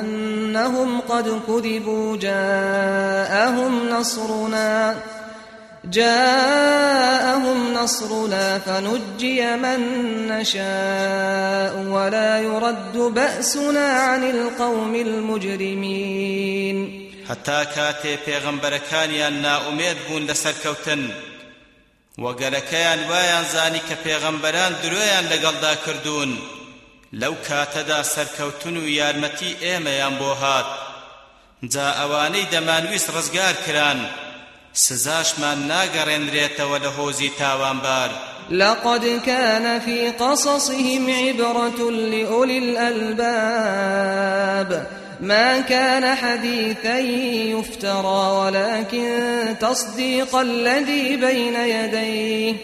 أنهم قد كذبوا جاءهم نصرنا جاءهم نصرنا فنجي من نشاء ولا يرد بأسنا عن القوم المجرمين. هەتا کاتێ پێغەمبەرەکانیان ناومێد بوون لە سەرکەوتن وەگەلەکەیان وایان زانی کە پێغەمبەران درۆیان لەگەڵدا کردوون. لەو کاتەدا سەرکەوتن و یارمەتی ئێمەیان بۆ هات. جا ئەوانەی دەمانویست ڕزگار کران. سزاشمان ناگەڕێنرێتەوە لە هۆزی تاوانبار. لقد كان في قصصهم عبرة لأولي الألباب. ما كان حديثا يفترى ولكن تصديق الذي بين يديه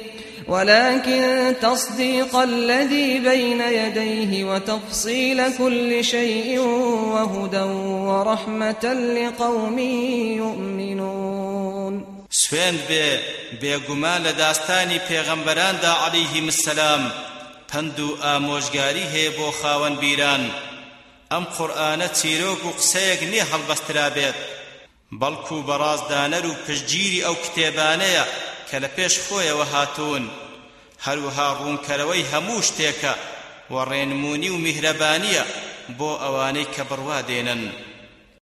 ولكن تصديق الذي بين يديه وتفصيل كل شيء وهدى ورحمة لقوم يؤمنون. سوێند بێ بێگومان لە داستانی پێغەمبەراندا عەلەیهیم السەلام پند و ئامۆژگاری هەیە بۆ خاوەن بیران. ئەم قورئانە چیرۆک و قسەیەک نییە هەڵبەسترا بێت بەڵکو بەڕازدانەر و پشتگیری ئەو کتێبانەیە کە لە پێش خۆیەوە هاتوون. هەروها ڕوونکەرەوەی هەموو شتێکە و ڕێنمونی و میهرەبانیە بۆ ئەوانەی کە بڕوا دێنن